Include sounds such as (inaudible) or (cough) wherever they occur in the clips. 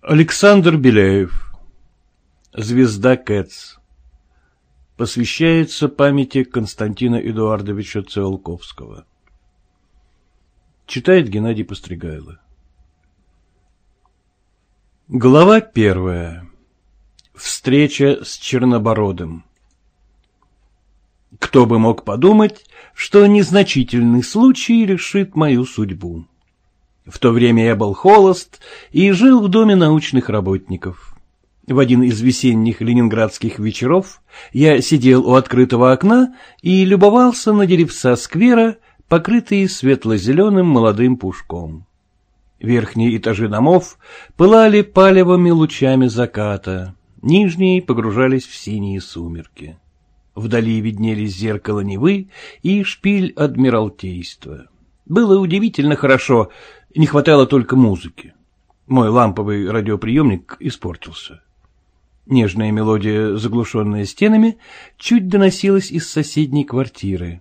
Александр Беляев. Звезда Кэтс. Посвящается памяти Константина Эдуардовича Циолковского. Читает Геннадий Постригайло. Глава первая. Встреча с Чернобородым. Кто бы мог подумать, что незначительный случай решит мою судьбу. В то время я был холост и жил в доме научных работников. В один из весенних ленинградских вечеров я сидел у открытого окна и любовался на деревца сквера, покрытые светло-зеленым молодым пушком. Верхние этажи домов пылали палевыми лучами заката, нижние погружались в синие сумерки. Вдали виднелись зеркало Невы и шпиль Адмиралтейства. Было удивительно хорошо, не хватало только музыки. Мой ламповый радиоприемник испортился. Нежная мелодия, заглушенная стенами, чуть доносилась из соседней квартиры.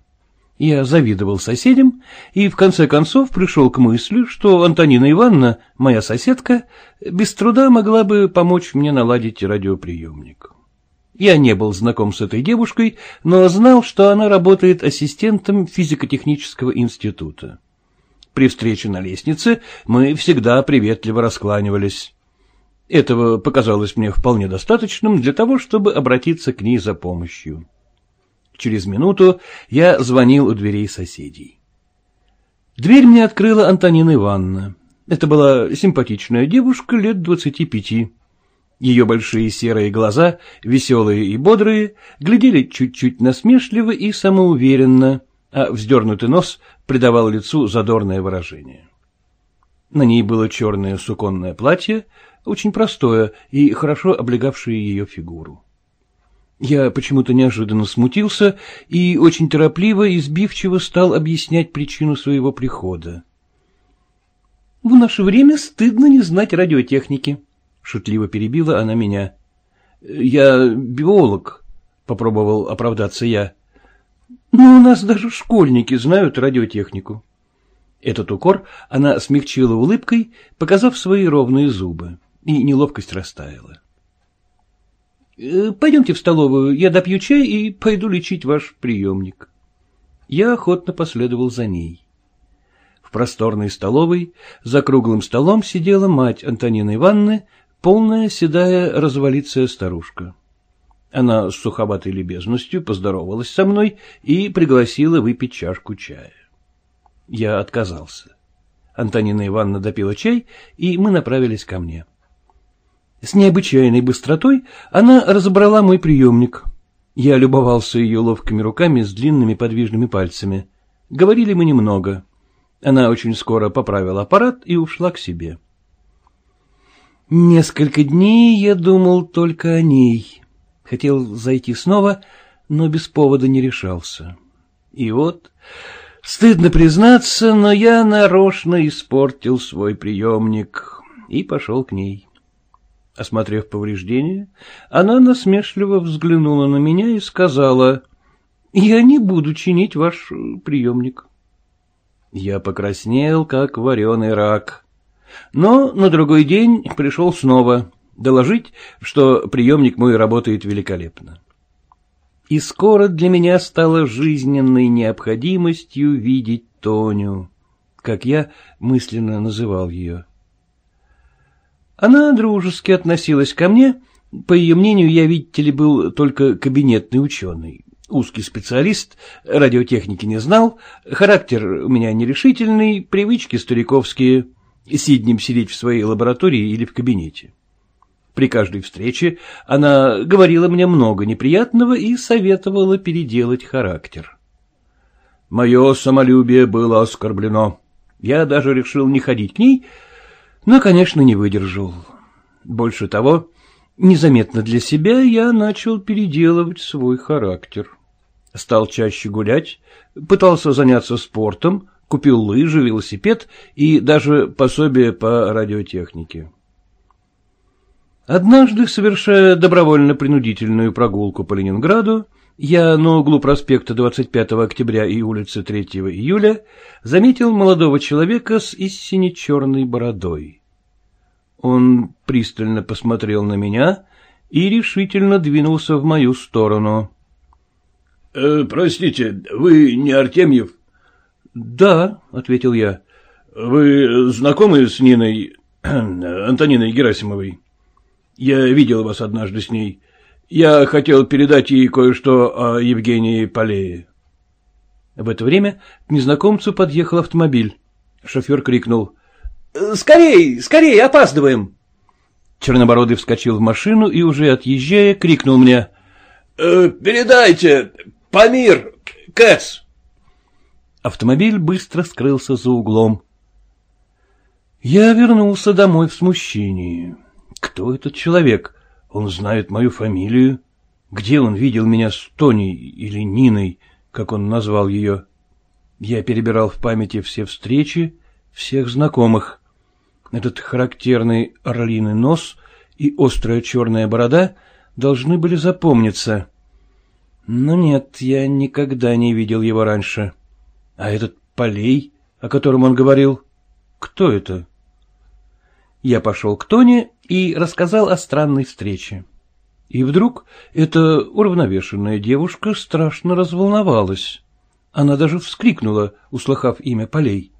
Я завидовал соседям и в конце концов пришел к мысли, что Антонина Ивановна, моя соседка, без труда могла бы помочь мне наладить радиоприемник. Я не был знаком с этой девушкой, но знал, что она работает ассистентом физико-технического института. При встрече на лестнице мы всегда приветливо раскланивались. Этого показалось мне вполне достаточным для того, чтобы обратиться к ней за помощью. Через минуту я звонил у дверей соседей. Дверь мне открыла Антонина Ивановна. Это была симпатичная девушка лет двадцати пяти. Ее большие серые глаза, веселые и бодрые, глядели чуть-чуть насмешливо и самоуверенно, а вздернутый нос придавал лицу задорное выражение. На ней было черное суконное платье, очень простое и хорошо облегавшее ее фигуру. Я почему-то неожиданно смутился и очень торопливо и сбивчиво стал объяснять причину своего прихода. — В наше время стыдно не знать радиотехники, — шутливо перебила она меня. — Я биолог, — попробовал оправдаться я. Но у нас даже школьники знают радиотехнику. Этот укор она смягчила улыбкой, показав свои ровные зубы, и неловкость растаяла. «Э, — Пойдемте в столовую, я допью чай и пойду лечить ваш приемник. Я охотно последовал за ней. В просторной столовой за круглым столом сидела мать Антонины Ивановны, полная седая развалицая старушка. Она с суховатой любезностью поздоровалась со мной и пригласила выпить чашку чая. Я отказался. Антонина Ивановна допила чай, и мы направились ко мне. С необычайной быстротой она разобрала мой приемник. Я любовался ее ловкими руками с длинными подвижными пальцами. Говорили мы немного. Она очень скоро поправила аппарат и ушла к себе. Несколько дней я думал только о ней. Хотел зайти снова, но без повода не решался. И вот, стыдно признаться, но я нарочно испортил свой приемник и пошел к ней. Осмотрев повреждения, она насмешливо взглянула на меня и сказала, «Я не буду чинить ваш приемник». Я покраснел, как вареный рак. Но на другой день пришел снова доложить, что приемник мой работает великолепно. И скоро для меня стало жизненной необходимостью видеть Тоню, как я мысленно называл ее. Она дружески относилась ко мне, по ее мнению, я, видите ли, был только кабинетный ученый, узкий специалист, радиотехники не знал, характер у меня нерешительный, привычки стариковские, сиднем сидеть в своей лаборатории или в кабинете. При каждой встрече она говорила мне много неприятного и советовала переделать характер. Мое самолюбие было оскорблено. Я даже решил не ходить к ней, но, конечно, не выдержал. Больше того, незаметно для себя я начал переделывать свой характер. Стал чаще гулять, пытался заняться спортом, купил лыжи, велосипед и даже пособие по радиотехнике. Однажды, совершая добровольно-принудительную прогулку по Ленинграду, я на углу проспекта 25 октября и улицы 3 июля заметил молодого человека с истине черной бородой. Он пристально посмотрел на меня и решительно двинулся в мою сторону. «Э, — Простите, вы не Артемьев? — Да, — ответил я. — Вы знакомы с Ниной, (clears throat) Антониной Герасимовой? Я видел вас однажды с ней. Я хотел передать ей кое-что о Евгении Полее. В это время к незнакомцу подъехал автомобиль. Шофер крикнул. — Скорей, скорей, опаздываем! Чернобородый вскочил в машину и, уже отъезжая, крикнул мне. «Э, — Передайте, Памир, Кэц! Автомобиль быстро скрылся за углом. Я вернулся домой в смущении. Кто этот человек? Он знает мою фамилию. Где он видел меня с Тоней или Ниной, как он назвал ее? Я перебирал в памяти все встречи, всех знакомых. Этот характерный орлиный нос и острая черная борода должны были запомниться. Но нет, я никогда не видел его раньше. А этот Полей, о котором он говорил, кто это? Я пошел к Тоне и рассказал о странной встрече. И вдруг эта уравновешенная девушка страшно разволновалась. Она даже вскрикнула, услыхав имя Полей.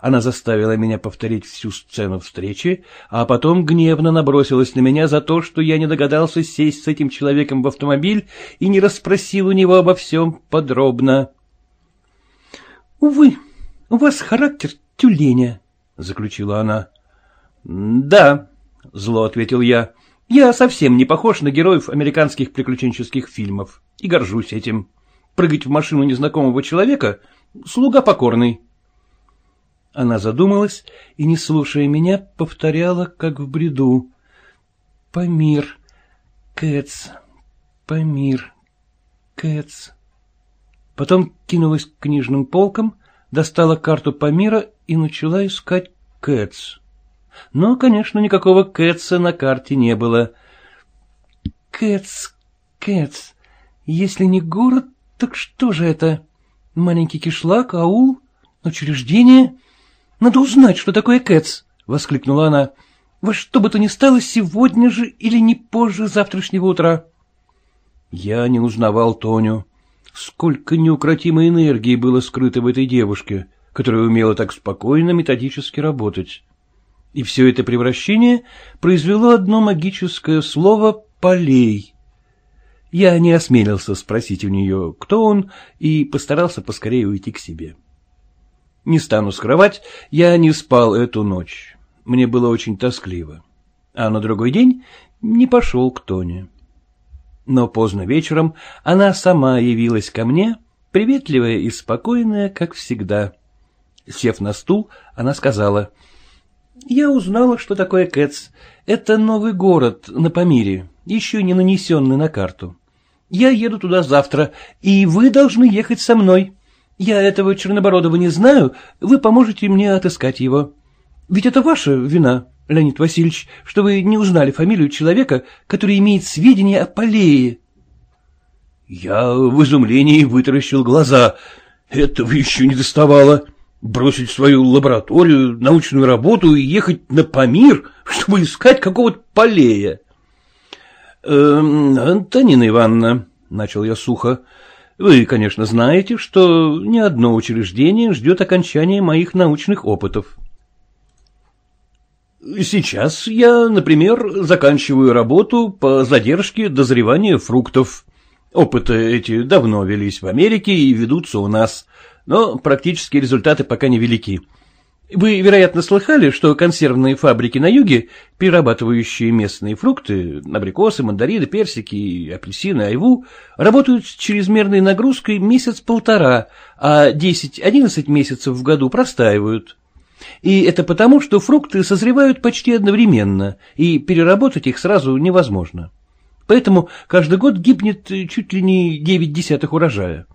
Она заставила меня повторить всю сцену встречи, а потом гневно набросилась на меня за то, что я не догадался сесть с этим человеком в автомобиль и не расспросил у него обо всем подробно. — Увы, у вас характер тюленя, — заключила она. — Да, — зло ответил я, — я совсем не похож на героев американских приключенческих фильмов и горжусь этим. Прыгать в машину незнакомого человека — слуга покорный. Она задумалась и, не слушая меня, повторяла, как в бреду. «Памир, Кэтс, Памир, Кэтс». Потом кинулась к книжным полкам, достала карту Памира и начала искать Кэтс. Но, конечно, никакого Кэтса на карте не было. «Кэтс, Кэтс, если не город, так что же это? Маленький кишлак, аул, учреждение?» Надо узнать, что такое Кэтс, — воскликнула она. — Во что бы то ни стало сегодня же или не позже завтрашнего утра. Я не узнавал Тоню. Сколько неукротимой энергии было скрыто в этой девушке, которая умела так спокойно методически работать. И все это превращение произвело одно магическое слово «полей». Я не осмелился спросить у нее, кто он, и постарался поскорее уйти к себе. Не стану скрывать, я не спал эту ночь. Мне было очень тоскливо. А на другой день не пошел к Тоне. Но поздно вечером она сама явилась ко мне, приветливая и спокойная, как всегда. Сев на стул, она сказала, «Я узнала, что такое Кэтс. Это новый город на Памире, еще не нанесенный на карту. Я еду туда завтра, и вы должны ехать со мной. Я этого Чернобородова не знаю, вы поможете мне отыскать его. Ведь это ваша вина, Леонид Васильевич, что вы не узнали фамилию человека, который имеет сведения о Полее. Я в изумлении вытаращил глаза. Этого еще не доставало. Бросить свою лабораторию, научную работу и ехать на Памир, (laughs) чтобы искать какого-то Полея. «Э, — Антонина Ивановна, — начал я сухо, — вы, конечно, знаете, что ни одно учреждение ждет окончания моих научных опытов. Сейчас я, например, заканчиваю работу по задержке дозревания фруктов. Опыты эти давно велись в Америке и ведутся у нас, но практические результаты пока невелики. Вы, вероятно, слыхали, что консервные фабрики на юге, перерабатывающие местные фрукты, абрикосы, мандарины, персики, апельсины, айву, работают с чрезмерной нагрузкой месяц-полтора, а 10-11 месяцев в году простаивают. И это потому, что фрукты созревают почти одновременно, и переработать их сразу невозможно. Поэтому каждый год гибнет чуть ли не 9 десятых урожая.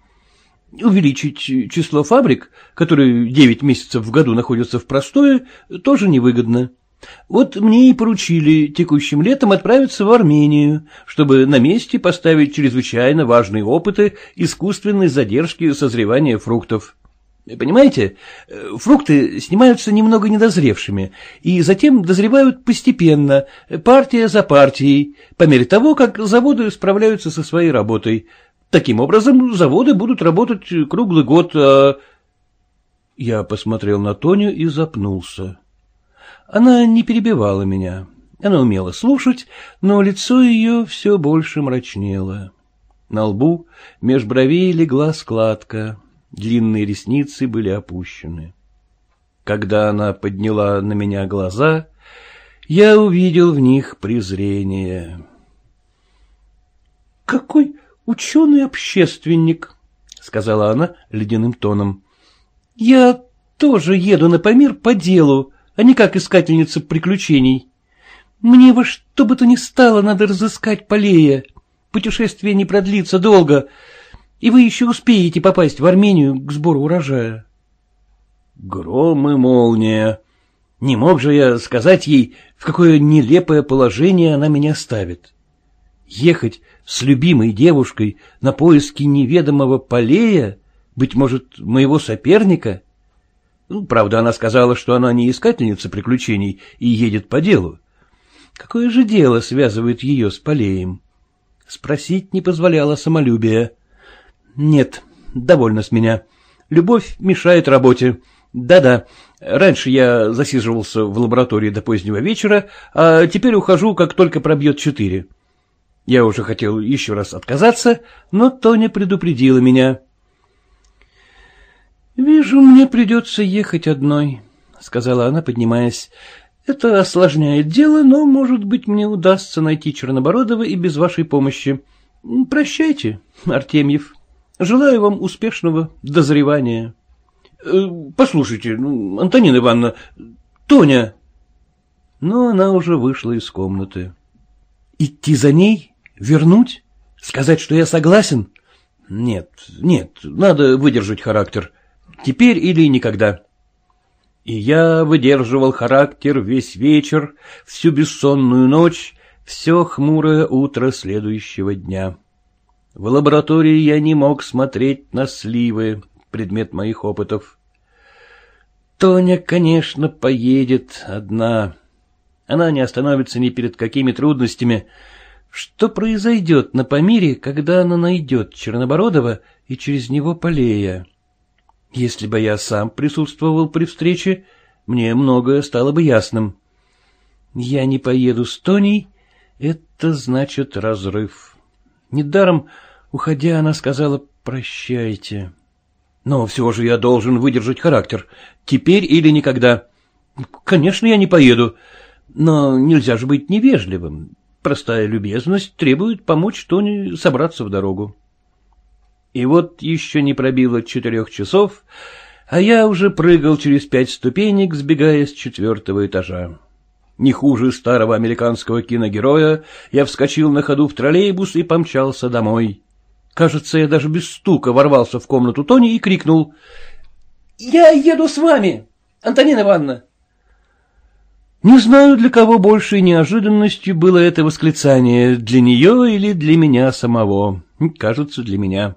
Увеличить число фабрик, которые девять месяцев в году находятся в простое, тоже невыгодно. Вот мне и поручили текущим летом отправиться в Армению, чтобы на месте поставить чрезвычайно важные опыты искусственной задержки созревания фруктов. Понимаете, фрукты снимаются немного недозревшими, и затем дозревают постепенно, партия за партией, по мере того, как заводы справляются со своей работой. Таким образом, заводы будут работать круглый год, а... Я посмотрел на Тоню и запнулся. Она не перебивала меня. Она умела слушать, но лицо ее все больше мрачнело. На лбу меж бровей легла складка, длинные ресницы были опущены. Когда она подняла на меня глаза, я увидел в них презрение. — Какой ученый-общественник, — сказала она ледяным тоном. — Я тоже еду на Памир по делу, а не как искательница приключений. Мне во что бы то ни стало надо разыскать Полея. Путешествие не продлится долго, и вы еще успеете попасть в Армению к сбору урожая. Гром и молния. Не мог же я сказать ей, в какое нелепое положение она меня ставит. Ехать с любимой девушкой на поиски неведомого Полея, быть может, моего соперника? Ну, правда, она сказала, что она не искательница приключений и едет по делу. Какое же дело связывает ее с Полеем? Спросить не позволяло самолюбие. Нет, довольно с меня. Любовь мешает работе. Да-да, раньше я засиживался в лаборатории до позднего вечера, а теперь ухожу, как только пробьет четыре. Я уже хотел еще раз отказаться, но Тоня предупредила меня. «Вижу, мне придется ехать одной», — сказала она, поднимаясь. Это осложняет дело, но, может быть, мне удастся найти Чернобородова и без вашей помощи. Прощайте, Артемьев. Желаю вам успешного дозревания. Э, послушайте, ну, Антонина Ивановна, Тоня. Но она уже вышла из комнаты. Идти за ней? Вернуть? Сказать, что я согласен? Нет, нет, надо выдержать характер. Теперь или никогда. И я выдерживал характер весь вечер, всю бессонную ночь, все хмурое утро следующего дня. В лаборатории я не мог смотреть на сливы, предмет моих опытов. Тоня, конечно, поедет одна. Она не остановится ни перед какими трудностями. Что произойдет на Памире, когда она найдет Чернобородова и через него Полея? Если бы я сам присутствовал при встрече, мне многое стало бы ясным. Я не поеду с Тоней, это значит разрыв. Недаром, уходя, она сказала «прощайте». Но все же я должен выдержать характер, теперь или никогда. Конечно, я не поеду, но нельзя же быть невежливым. Простая любезность требует помочь Тоне собраться в дорогу. И вот еще не пробило четырех часов, а я уже прыгал через пять ступенек, сбегая с четвертого этажа. Не хуже старого американского киногероя, я вскочил на ходу в троллейбус и помчался домой. Кажется, я даже без стука ворвался в комнату Тони и крикнул. — Я еду с вами, Антонина Ивановна. Не знаю, для кого большей неожиданностью было это восклицание, для нее или для меня самого. Кажется, для меня.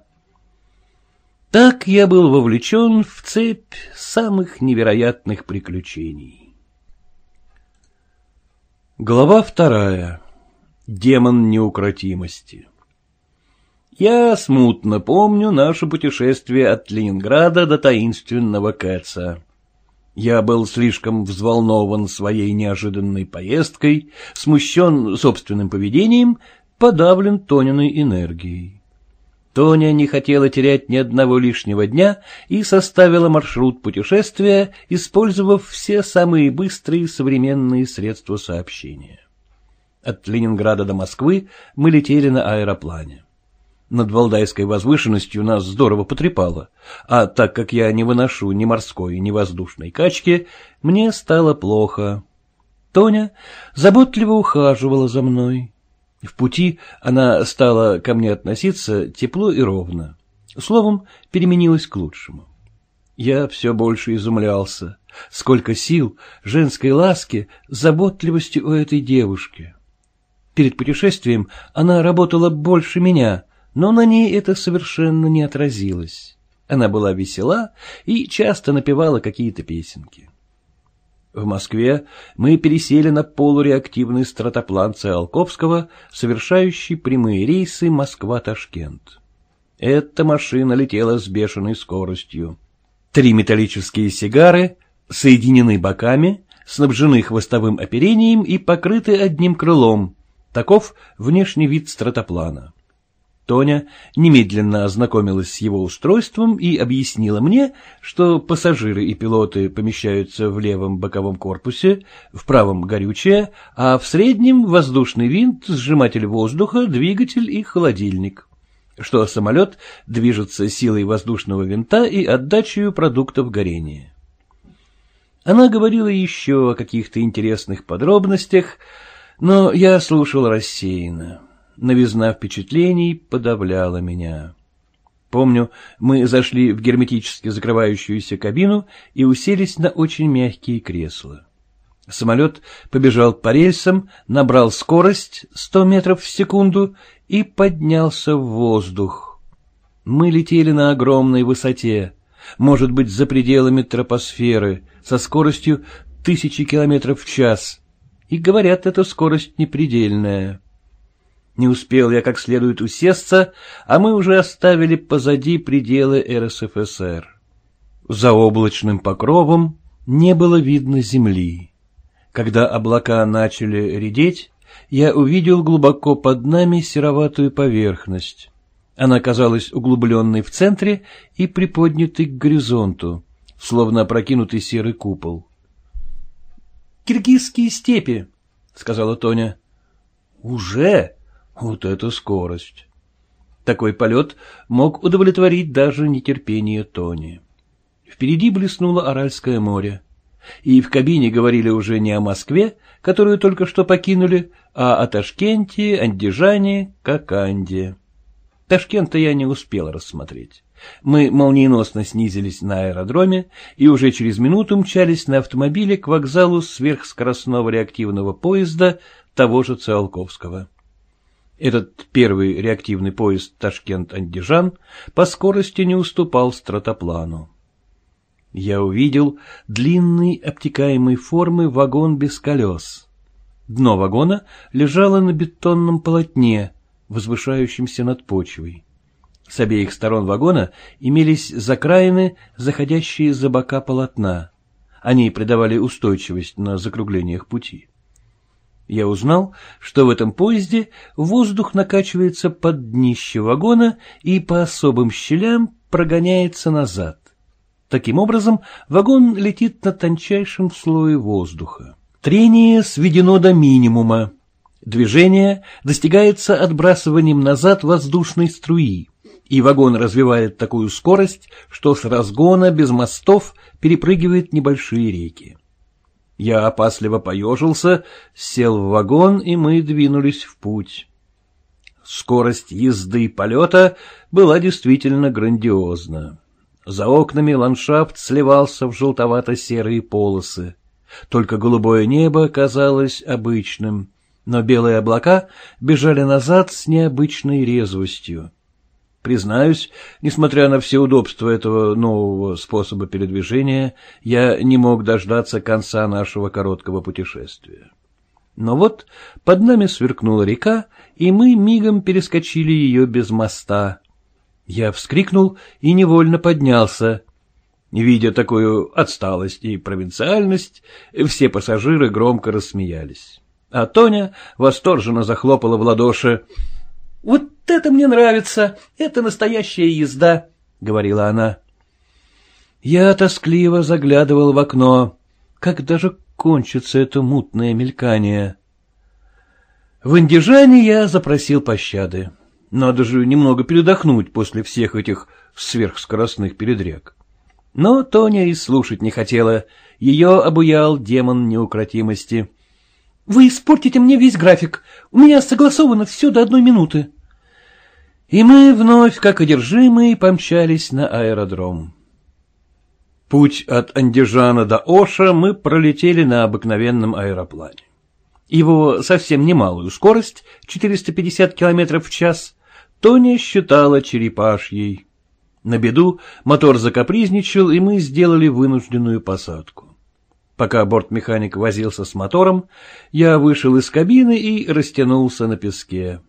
Так я был вовлечен в цепь самых невероятных приключений. Глава вторая. Демон неукротимости. Я смутно помню наше путешествие от Ленинграда до таинственного Кэца. Я был слишком взволнован своей неожиданной поездкой, смущен собственным поведением, подавлен Тониной энергией. Тоня не хотела терять ни одного лишнего дня и составила маршрут путешествия, использовав все самые быстрые современные средства сообщения. От Ленинграда до Москвы мы летели на аэроплане. Над Валдайской возвышенностью нас здорово потрепало, а так как я не выношу ни морской, ни воздушной качки, мне стало плохо. Тоня заботливо ухаживала за мной. В пути она стала ко мне относиться тепло и ровно. Словом, переменилась к лучшему. Я все больше изумлялся. Сколько сил, женской ласки, заботливости у этой девушки. Перед путешествием она работала больше меня, но на ней это совершенно не отразилось. Она была весела и часто напевала какие-то песенки. В Москве мы пересели на полуреактивный стратоплан Циолковского, совершающий прямые рейсы Москва-Ташкент. Эта машина летела с бешеной скоростью. Три металлические сигары соединены боками, снабжены хвостовым оперением и покрыты одним крылом. Таков внешний вид стратоплана. Тоня немедленно ознакомилась с его устройством и объяснила мне, что пассажиры и пилоты помещаются в левом боковом корпусе, в правом горючее, а в среднем воздушный винт, сжиматель воздуха, двигатель и холодильник. Что самолет движется силой воздушного винта и отдачей продуктов горения. Она говорила еще о каких-то интересных подробностях, но я слушал рассеянно новизна впечатлений подавляла меня. Помню, мы зашли в герметически закрывающуюся кабину и уселись на очень мягкие кресла. Самолет побежал по рельсам, набрал скорость 100 метров в секунду и поднялся в воздух. Мы летели на огромной высоте, может быть, за пределами тропосферы, со скоростью тысячи километров в час. И говорят, эта скорость непредельная. Не успел я как следует усесться, а мы уже оставили позади пределы РСФСР. За облачным покровом не было видно земли. Когда облака начали редеть, я увидел глубоко под нами сероватую поверхность. Она казалась углубленной в центре и приподнятой к горизонту, словно опрокинутый серый купол. — Киргизские степи, — сказала Тоня. — Уже? Вот это скорость! Такой полет мог удовлетворить даже нетерпение Тони. Впереди блеснуло Аральское море. И в кабине говорили уже не о Москве, которую только что покинули, а о Ташкенте, Андижане, Коканде. Ташкента я не успел рассмотреть. Мы молниеносно снизились на аэродроме и уже через минуту мчались на автомобиле к вокзалу сверхскоростного реактивного поезда того же Циолковского. Этот первый реактивный поезд Ташкент-Андижан по скорости не уступал стратоплану. Я увидел длинный обтекаемой формы вагон без колес. Дно вагона лежало на бетонном полотне, возвышающемся над почвой. С обеих сторон вагона имелись закраины, заходящие за бока полотна. Они придавали устойчивость на закруглениях пути. Я узнал, что в этом поезде воздух накачивается под днище вагона и по особым щелям прогоняется назад. Таким образом, вагон летит на тончайшем слое воздуха. Трение сведено до минимума. Движение достигается отбрасыванием назад воздушной струи, и вагон развивает такую скорость, что с разгона без мостов перепрыгивает небольшие реки. Я опасливо поежился, сел в вагон, и мы двинулись в путь. Скорость езды и полета была действительно грандиозна. За окнами ландшафт сливался в желтовато-серые полосы. Только голубое небо казалось обычным, но белые облака бежали назад с необычной резвостью. Признаюсь, несмотря на все удобства этого нового способа передвижения, я не мог дождаться конца нашего короткого путешествия. Но вот под нами сверкнула река, и мы мигом перескочили ее без моста. Я вскрикнул и невольно поднялся. Видя такую отсталость и провинциальность, все пассажиры громко рассмеялись. А Тоня восторженно захлопала в ладоши. Вот это мне нравится, это настоящая езда, — говорила она. Я тоскливо заглядывал в окно. Как даже кончится это мутное мелькание? В Индижане я запросил пощады. Надо же немного передохнуть после всех этих сверхскоростных передряг. Но Тоня и слушать не хотела. Ее обуял демон неукротимости. — Вы испортите мне весь график. У меня согласовано все до одной минуты. И мы вновь, как одержимые, помчались на аэродром. Путь от Андижана до Оша мы пролетели на обыкновенном аэроплане. Его совсем немалую скорость, 450 км в час, Тоня считала черепашьей. На беду мотор закапризничал, и мы сделали вынужденную посадку. Пока бортмеханик возился с мотором, я вышел из кабины и растянулся на песке.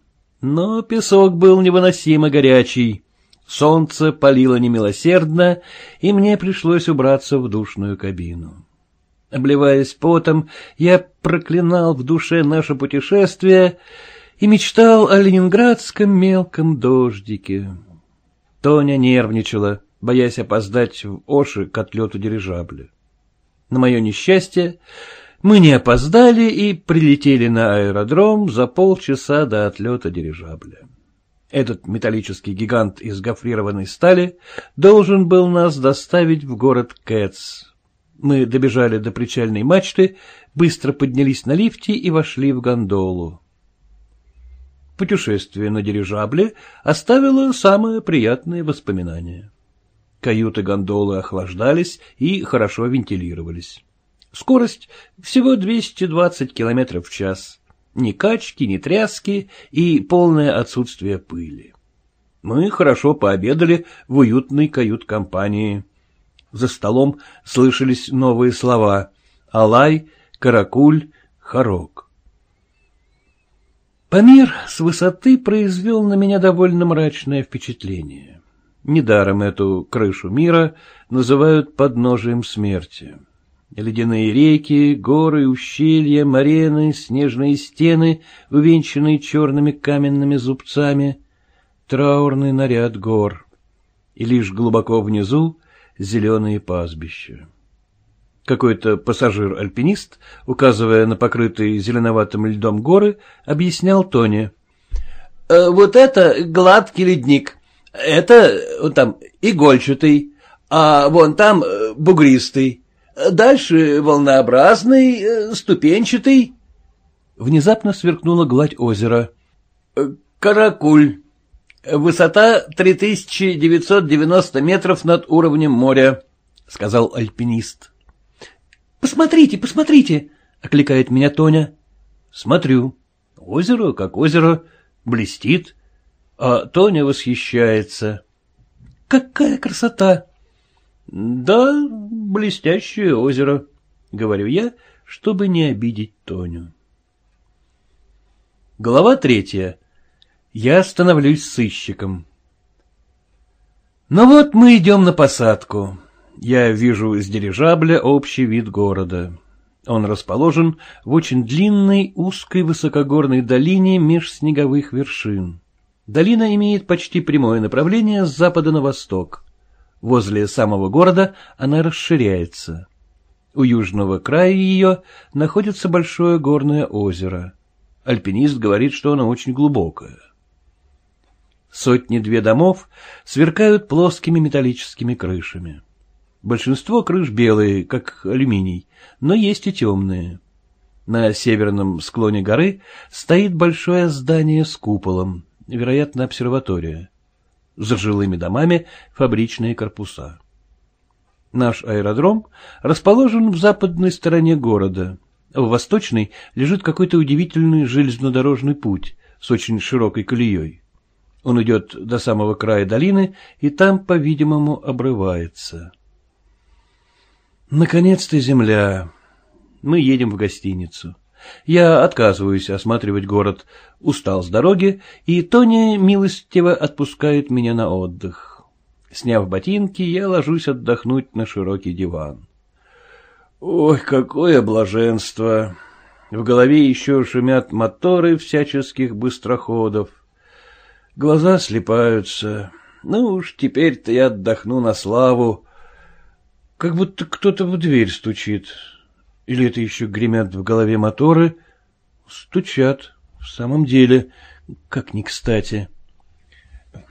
Но песок был невыносимо горячий. Солнце палило немилосердно, и мне пришлось убраться в душную кабину. Обливаясь потом, я проклинал в душе наше путешествие и мечтал о ленинградском мелком дождике. Тоня нервничала, боясь опоздать в Оши к отлету дирижабля. На мое несчастье, мы не опоздали и прилетели на аэродром за полчаса до отлета дирижабля. Этот металлический гигант из гофрированной стали должен был нас доставить в город Кэтс. Мы добежали до причальной мачты, быстро поднялись на лифте и вошли в гондолу. Путешествие на дирижабле оставило самые приятные воспоминания. Каюты гондолы охлаждались и хорошо вентилировались. Скорость всего 220 км в час. Ни качки, ни тряски и полное отсутствие пыли. Мы хорошо пообедали в уютной кают-компании. За столом слышались новые слова «Алай», «Каракуль», «Хорок». Памир с высоты произвел на меня довольно мрачное впечатление. Недаром эту крышу мира называют подножием смерти. Ледяные реки, горы, ущелья, марены, снежные стены, увенчанные черными каменными зубцами, траурный наряд гор, и лишь глубоко внизу зеленые пастбища. Какой-то пассажир-альпинист, указывая на покрытые зеленоватым льдом горы, объяснял Тони. «Э, «Вот это гладкий ледник, это вот там игольчатый, а вон там э, бугристый, дальше волнообразный, э, ступенчатый». Внезапно сверкнула гладь озера. «Каракуль. Высота 3990 метров над уровнем моря», — сказал альпинист. Посмотрите, посмотрите! — окликает меня Тоня. Смотрю. Озеро, как озеро, блестит. А Тоня восхищается. Какая красота! Да, блестящее озеро, — говорю я, чтобы не обидеть Тоню. Глава третья. Я становлюсь сыщиком. Ну вот мы идем на посадку я вижу с дирижабля общий вид города. Он расположен в очень длинной, узкой высокогорной долине меж снеговых вершин. Долина имеет почти прямое направление с запада на восток. Возле самого города она расширяется. У южного края ее находится большое горное озеро. Альпинист говорит, что оно очень глубокое. Сотни-две домов сверкают плоскими металлическими крышами. Большинство крыш белые, как алюминий, но есть и темные. На северном склоне горы стоит большое здание с куполом, вероятно, обсерватория. За жилыми домами фабричные корпуса. Наш аэродром расположен в западной стороне города. В восточной лежит какой-то удивительный железнодорожный путь с очень широкой колеей. Он идет до самого края долины и там, по-видимому, обрывается. Наконец-то земля. Мы едем в гостиницу. Я отказываюсь осматривать город, устал с дороги, и Тони милостиво отпускает меня на отдых. Сняв ботинки, я ложусь отдохнуть на широкий диван. Ой, какое блаженство! В голове еще шумят моторы всяческих быстроходов. Глаза слепаются. Ну уж теперь-то я отдохну на славу, как будто кто-то в дверь стучит. Или это еще гремят в голове моторы? Стучат. В самом деле, как ни кстати.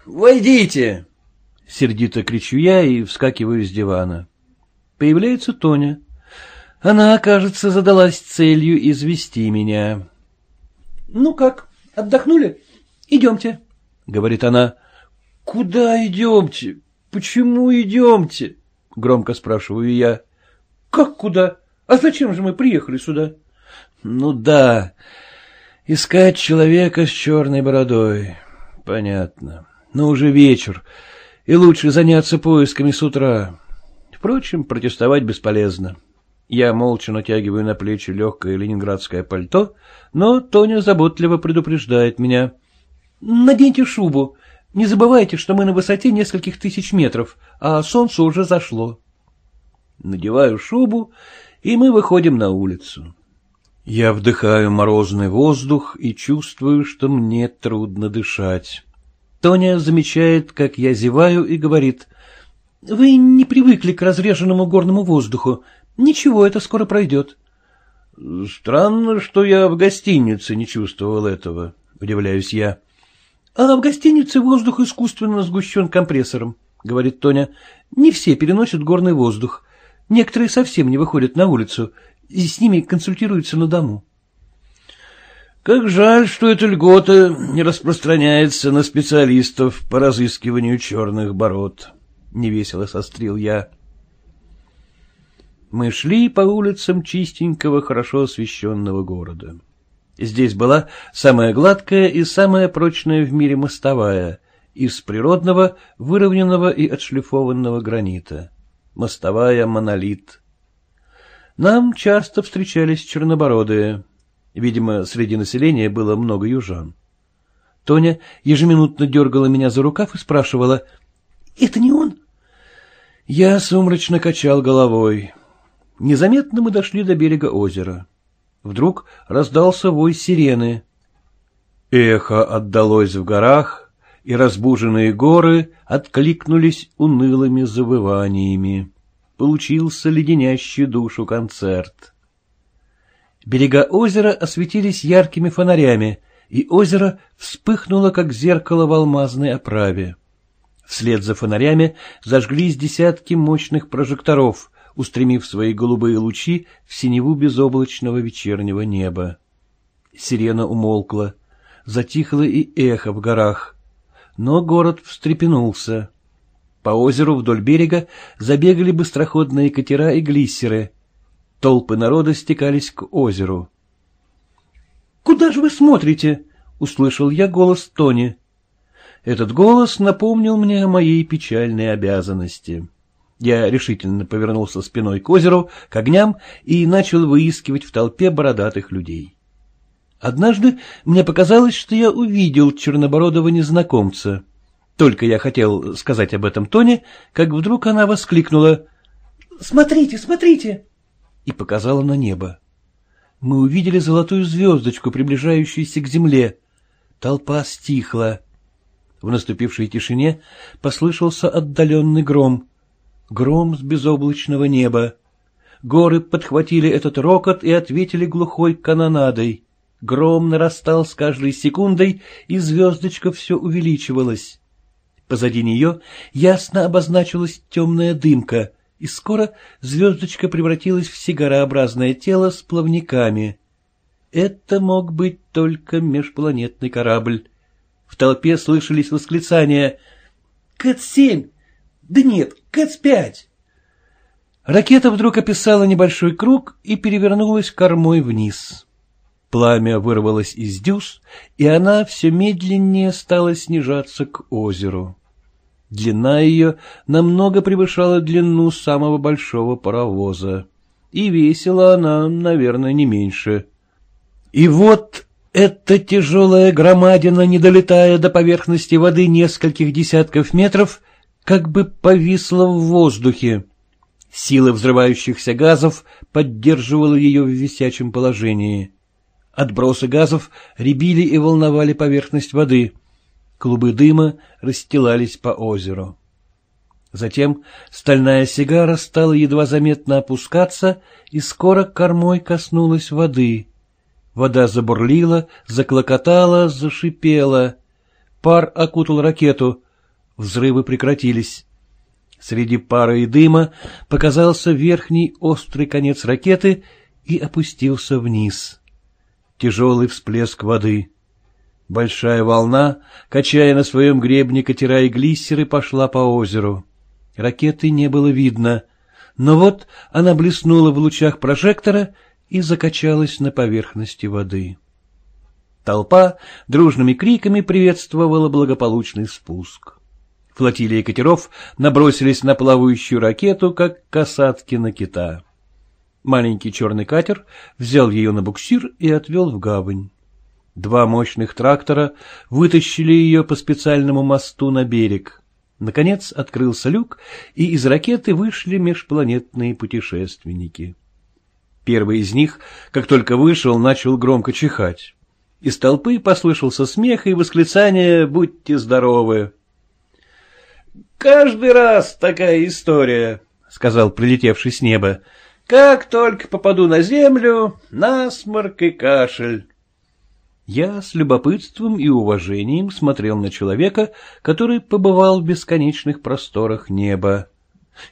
«Войдите!» — сердито кричу я и вскакиваю с дивана. Появляется Тоня. Она, кажется, задалась целью извести меня. — Ну как, отдохнули? Идемте, — говорит она. — Куда идемте? Почему идемте? — громко спрашиваю я. — Как куда? А зачем же мы приехали сюда? — Ну да, искать человека с черной бородой. Понятно. Но уже вечер. И лучше заняться поисками с утра. Впрочем, протестовать бесполезно. Я молча натягиваю на плечи легкое ленинградское пальто, но Тоня заботливо предупреждает меня. — Наденьте шубу. Не забывайте, что мы на высоте нескольких тысяч метров, а солнце уже зашло. Надеваю шубу, и мы выходим на улицу. Я вдыхаю морозный воздух и чувствую, что мне трудно дышать. Тоня замечает, как я зеваю, и говорит, «Вы не привыкли к разреженному горному воздуху. Ничего, это скоро пройдет». «Странно, что я в гостинице не чувствовал этого», — удивляюсь я. «А в гостинице воздух искусственно сгущен компрессором», — говорит Тоня. «Не все переносят горный воздух. Некоторые совсем не выходят на улицу, и с ними консультируются на дому. Как жаль, что эта льгота не распространяется на специалистов по разыскиванию черных бород. Невесело сострил я. Мы шли по улицам чистенького, хорошо освещенного города. Здесь была самая гладкая и самая прочная в мире мостовая, из природного, выровненного и отшлифованного гранита. Мостовая монолит. Нам часто встречались чернобородые. Видимо, среди населения было много южан. Тоня ежеминутно дергала меня за рукав и спрашивала, «Это не он?» Я сумрачно качал головой. Незаметно мы дошли до берега озера. Вдруг раздался вой сирены. Эхо отдалось в горах, и разбуженные горы откликнулись унылыми завываниями. Получился леденящий душу концерт. Берега озера осветились яркими фонарями, и озеро вспыхнуло, как зеркало в алмазной оправе. Вслед за фонарями зажглись десятки мощных прожекторов, устремив свои голубые лучи в синеву безоблачного вечернего неба. Сирена умолкла, затихло и эхо в горах, но город встрепенулся. По озеру вдоль берега забегали быстроходные катера и глиссеры — Толпы народа стекались к озеру. — Куда же вы смотрите? — услышал я голос Тони. Этот голос напомнил мне о моей печальной обязанности. Я решительно повернулся спиной к озеру, к огням, и начал выискивать в толпе бородатых людей. Однажды мне показалось, что я увидел чернобородого незнакомца. Только я хотел сказать об этом Тоне, как вдруг она воскликнула. — Смотрите, смотрите! и показала на небо. Мы увидели золотую звездочку, приближающуюся к земле. Толпа стихла. В наступившей тишине послышался отдаленный гром. Гром с безоблачного неба. Горы подхватили этот рокот и ответили глухой канонадой. Гром нарастал с каждой секундой, и звездочка все увеличивалась. Позади нее ясно обозначилась темная дымка — и скоро звездочка превратилась в сигарообразное тело с плавниками. Это мог быть только межпланетный корабль. В толпе слышались восклицания «Кэт-7! Да нет, Кэт-5!» Ракета вдруг описала небольшой круг и перевернулась кормой вниз. Пламя вырвалось из дюз, и она все медленнее стала снижаться к озеру. Длина ее намного превышала длину самого большого паровоза, и весила она, наверное, не меньше. И вот эта тяжелая громадина, не долетая до поверхности воды нескольких десятков метров, как бы повисла в воздухе. Сила взрывающихся газов поддерживала ее в висячем положении. Отбросы газов ребили и волновали поверхность воды — Клубы дыма расстилались по озеру. Затем стальная сигара стала едва заметно опускаться, и скоро кормой коснулась воды. Вода забурлила, заклокотала, зашипела. Пар окутал ракету. Взрывы прекратились. Среди пара и дыма показался верхний острый конец ракеты и опустился вниз. Тяжелый всплеск воды. Большая волна, качая на своем гребне катера и глиссеры, пошла по озеру. Ракеты не было видно, но вот она блеснула в лучах прожектора и закачалась на поверхности воды. Толпа дружными криками приветствовала благополучный спуск. Флотилия катеров набросились на плавающую ракету, как касатки на кита. Маленький черный катер взял ее на буксир и отвел в гавань. Два мощных трактора вытащили ее по специальному мосту на берег. Наконец открылся люк, и из ракеты вышли межпланетные путешественники. Первый из них, как только вышел, начал громко чихать. Из толпы послышался смех и восклицание «Будьте здоровы!». «Каждый раз такая история», — сказал прилетевший с неба. «Как только попаду на землю, насморк и кашель». Я с любопытством и уважением смотрел на человека, который побывал в бесконечных просторах неба.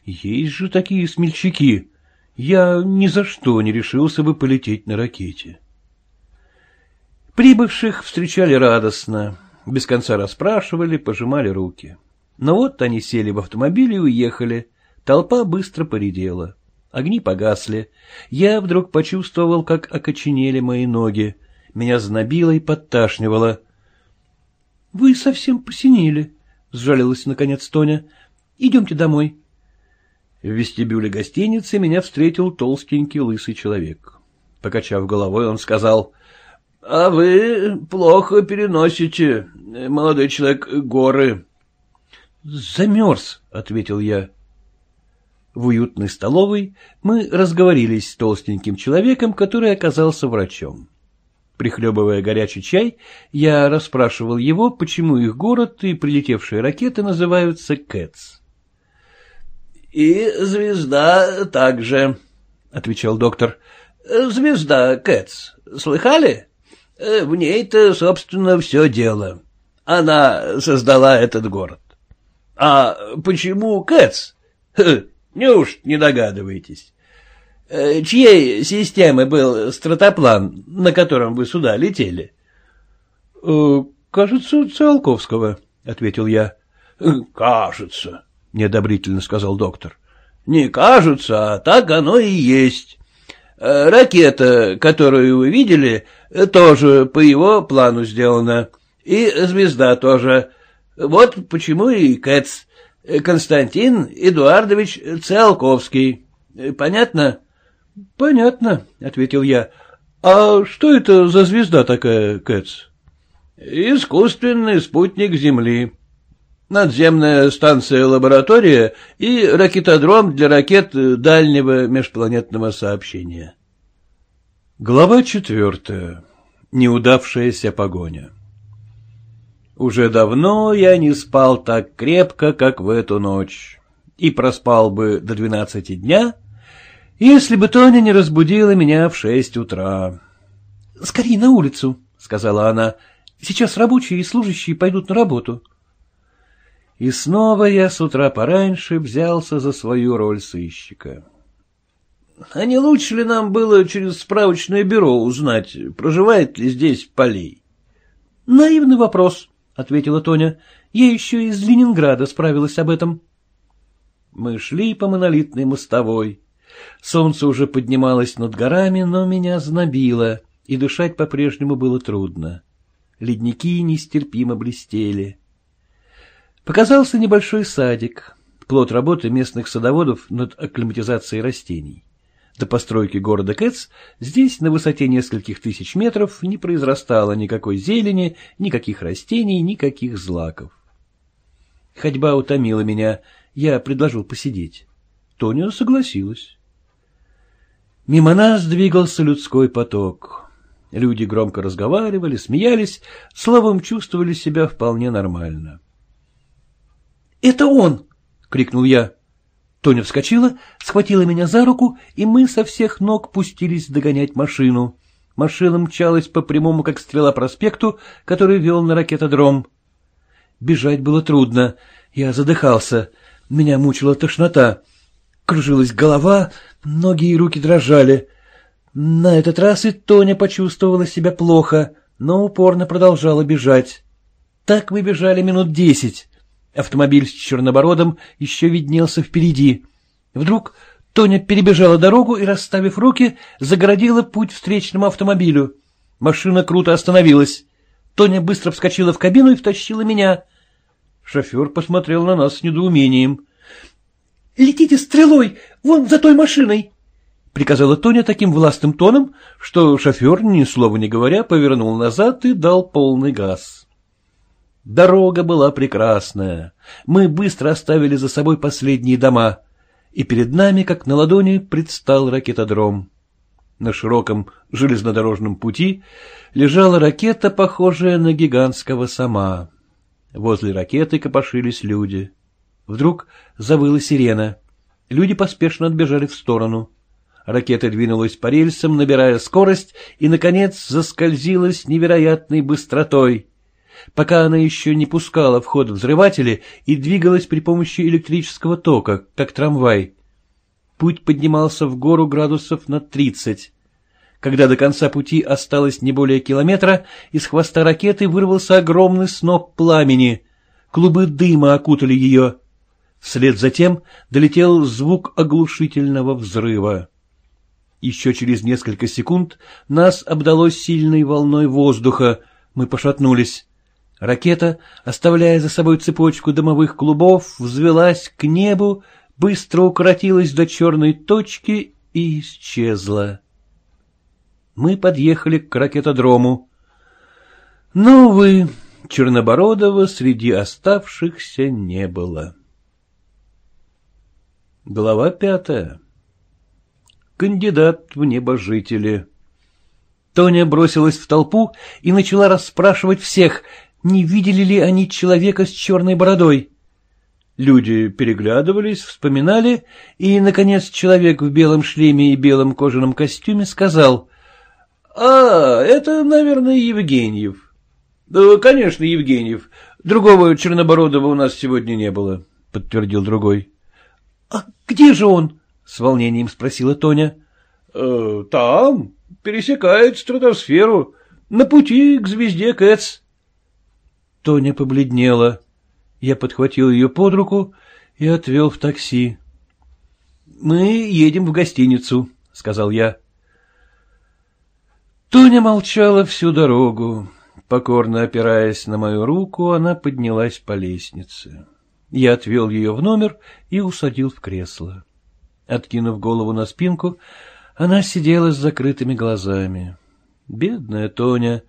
Есть же такие смельчаки. Я ни за что не решился бы полететь на ракете. Прибывших встречали радостно, без конца расспрашивали, пожимали руки. Но вот они сели в автомобиль и уехали. Толпа быстро поредела. Огни погасли. Я вдруг почувствовал, как окоченели мои ноги меня знобило и подташнивало. — Вы совсем посинели, — сжалилась наконец Тоня. — Идемте домой. В вестибюле гостиницы меня встретил толстенький лысый человек. Покачав головой, он сказал, — А вы плохо переносите, молодой человек, горы. — Замерз, — ответил я. В уютной столовой мы разговорились с толстеньким человеком, который оказался врачом. Прихлебывая горячий чай, я расспрашивал его, почему их город и прилетевшие ракеты называются Кэтс. — И звезда также, — отвечал доктор. — Звезда Кэтс. Слыхали? В ней-то, собственно, все дело. Она создала этот город. А почему Кэтс? Неуж не догадываетесь? Э, чьей системы был стратоплан, на котором вы сюда летели? Э, — Кажется, Циолковского, — ответил я. Э, — Кажется, — неодобрительно сказал доктор. — Не кажется, а так оно и есть. Ракета, которую вы видели, тоже по его плану сделана. И звезда тоже. Вот почему и Кэтс. Константин Эдуардович Циолковский. Понятно? —— Понятно, — ответил я. — А что это за звезда такая, Кэтс? — Искусственный спутник Земли. Надземная станция-лаборатория и ракетодром для ракет дальнего межпланетного сообщения. Глава четвертая. Неудавшаяся погоня. Уже давно я не спал так крепко, как в эту ночь, и проспал бы до двенадцати дня, если бы Тоня не разбудила меня в шесть утра. — Скорей на улицу, — сказала она. — Сейчас рабочие и служащие пойдут на работу. И снова я с утра пораньше взялся за свою роль сыщика. — А не лучше ли нам было через справочное бюро узнать, проживает ли здесь Полей? — Наивный вопрос, — ответила Тоня. — Я еще из Ленинграда справилась об этом. Мы шли по монолитной мостовой. Солнце уже поднималось над горами, но меня знобило, и дышать по-прежнему было трудно. Ледники нестерпимо блестели. Показался небольшой садик, плод работы местных садоводов над акклиматизацией растений. До постройки города Кэтс здесь на высоте нескольких тысяч метров не произрастало никакой зелени, никаких растений, никаких злаков. Ходьба утомила меня, я предложил посидеть. Тоня согласилась. Мимо нас двигался людской поток. Люди громко разговаривали, смеялись, словом, чувствовали себя вполне нормально. — Это он! — крикнул я. Тоня вскочила, схватила меня за руку, и мы со всех ног пустились догонять машину. Машина мчалась по прямому, как стрела, проспекту, который вел на ракетодром. Бежать было трудно, я задыхался, меня мучила тошнота. Кружилась голова, ноги и руки дрожали. На этот раз и Тоня почувствовала себя плохо, но упорно продолжала бежать. Так мы бежали минут десять. Автомобиль с чернобородом еще виднелся впереди. Вдруг Тоня перебежала дорогу и, расставив руки, загородила путь встречному автомобилю. Машина круто остановилась. Тоня быстро вскочила в кабину и втащила меня. Шофер посмотрел на нас с недоумением. — Летите стрелой, вон за той машиной! — приказала Тоня таким властным тоном, что шофер, ни слова не говоря, повернул назад и дал полный газ. Дорога была прекрасная. Мы быстро оставили за собой последние дома, и перед нами, как на ладони, предстал ракетодром. На широком железнодорожном пути лежала ракета, похожая на гигантского сама. Возле ракеты копошились люди. Вдруг завыла сирена. Люди поспешно отбежали в сторону. Ракета двинулась по рельсам, набирая скорость, и, наконец, заскользила с невероятной быстротой. Пока она еще не пускала в ход взрыватели и двигалась при помощи электрического тока, как трамвай. Путь поднимался в гору градусов на тридцать. Когда до конца пути осталось не более километра, из хвоста ракеты вырвался огромный сноп пламени. Клубы дыма окутали ее. Вслед за тем долетел звук оглушительного взрыва. Еще через несколько секунд нас обдало сильной волной воздуха, мы пошатнулись. Ракета, оставляя за собой цепочку дымовых клубов, взвелась к небу, быстро укоротилась до черной точки и исчезла. Мы подъехали к ракетодрому. Но, увы, Чернобородова среди оставшихся не было. Глава пятая Кандидат в небожители Тоня бросилась в толпу и начала расспрашивать всех, не видели ли они человека с черной бородой. Люди переглядывались, вспоминали, и, наконец, человек в белом шлеме и белом кожаном костюме сказал, «А, это, наверное, Евгеньев». «Да, конечно, Евгеньев. Другого Чернобородова у нас сегодня не было», — подтвердил другой. «А где же он?» — с волнением спросила Тоня. «Э, «Там, пересекает стратосферу, на пути к звезде Кэтс». Тоня побледнела. Я подхватил ее под руку и отвел в такси. — Мы едем в гостиницу, — сказал я. Тоня молчала всю дорогу. Покорно опираясь на мою руку, она поднялась по лестнице. Я отвел ее в номер и усадил в кресло. Откинув голову на спинку, она сидела с закрытыми глазами. Бедная Тоня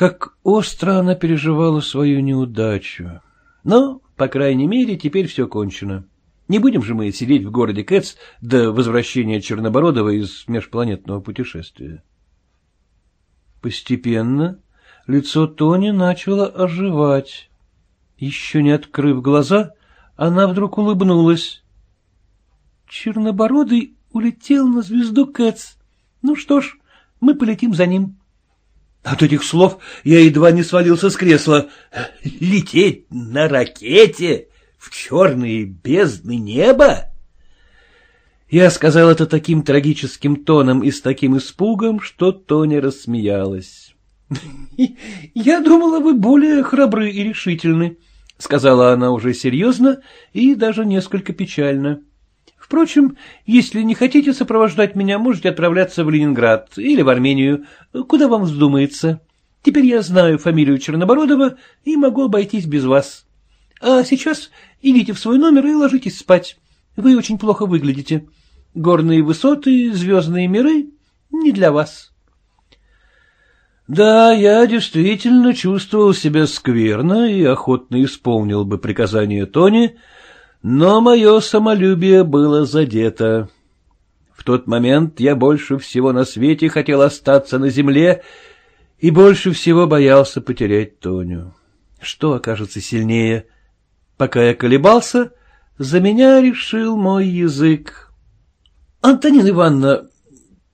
как остро она переживала свою неудачу. Но, по крайней мере, теперь все кончено. Не будем же мы сидеть в городе Кэтс до возвращения Чернобородова из межпланетного путешествия. Постепенно лицо Тони начало оживать. Еще не открыв глаза, она вдруг улыбнулась. Чернобородый улетел на звезду Кэтс. Ну что ж, мы полетим за ним. От этих слов я едва не свалился с кресла. Лететь на ракете в черные бездны неба? Я сказал это таким трагическим тоном и с таким испугом, что Тоня рассмеялась. (laughs) — Я думала, вы более храбры и решительны, — сказала она уже серьезно и даже несколько печально. Впрочем, если не хотите сопровождать меня, можете отправляться в Ленинград или в Армению, куда вам вздумается. Теперь я знаю фамилию Чернобородова и могу обойтись без вас. А сейчас идите в свой номер и ложитесь спать. Вы очень плохо выглядите. Горные высоты, звездные миры не для вас. Да, я действительно чувствовал себя скверно и охотно исполнил бы приказание Тони, но мое самолюбие было задето. В тот момент я больше всего на свете хотел остаться на земле и больше всего боялся потерять Тоню. Что окажется сильнее? Пока я колебался, за меня решил мой язык. — Антонина Ивановна,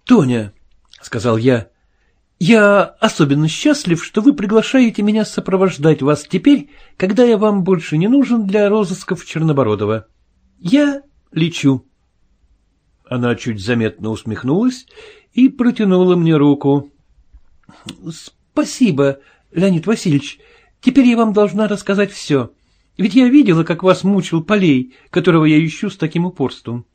Тоня, — сказал я, я особенно счастлив, что вы приглашаете меня сопровождать вас теперь, когда я вам больше не нужен для розысков Чернобородова. Я лечу. Она чуть заметно усмехнулась и протянула мне руку. — Спасибо, Леонид Васильевич. Теперь я вам должна рассказать все. Ведь я видела, как вас мучил Полей, которого я ищу с таким упорством.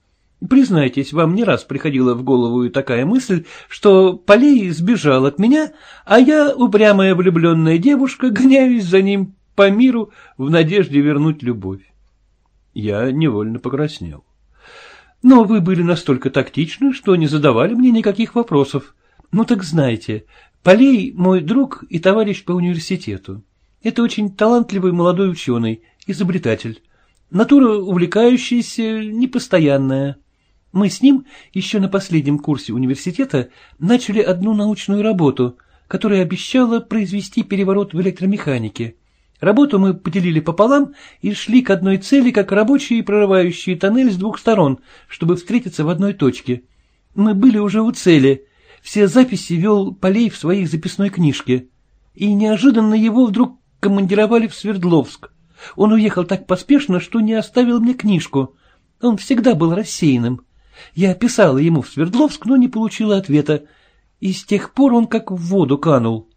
Признайтесь, вам не раз приходила в голову такая мысль, что Полей сбежал от меня, а я, упрямая влюбленная девушка, гоняюсь за ним по миру в надежде вернуть любовь. Я невольно покраснел. Но вы были настолько тактичны, что не задавали мне никаких вопросов. Ну так знаете, Полей — мой друг и товарищ по университету. Это очень талантливый молодой ученый, изобретатель. Натура увлекающаяся, непостоянная. Мы с ним еще на последнем курсе университета начали одну научную работу, которая обещала произвести переворот в электромеханике. Работу мы поделили пополам и шли к одной цели, как рабочие, прорывающие тоннель с двух сторон, чтобы встретиться в одной точке. Мы были уже у цели. Все записи вел Полей в своей записной книжке. И неожиданно его вдруг командировали в Свердловск. Он уехал так поспешно, что не оставил мне книжку. Он всегда был рассеянным. Я писала ему в Свердловск, но не получила ответа. И с тех пор он как в воду канул.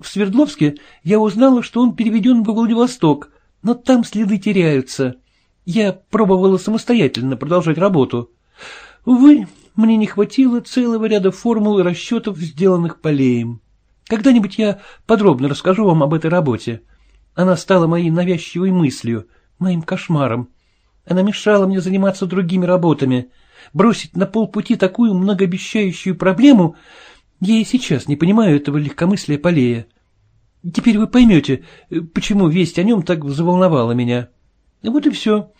В Свердловске я узнала, что он переведен во Владивосток, но там следы теряются. Я пробовала самостоятельно продолжать работу. Увы, мне не хватило целого ряда формул и расчетов, сделанных Полеем. Когда-нибудь я подробно расскажу вам об этой работе. Она стала моей навязчивой мыслью, моим кошмаром. Она мешала мне заниматься другими работами. Бросить на полпути такую многообещающую проблему я и сейчас не понимаю этого легкомыслия Полея. Теперь вы поймете, почему весть о нем так заволновала меня. Вот и все.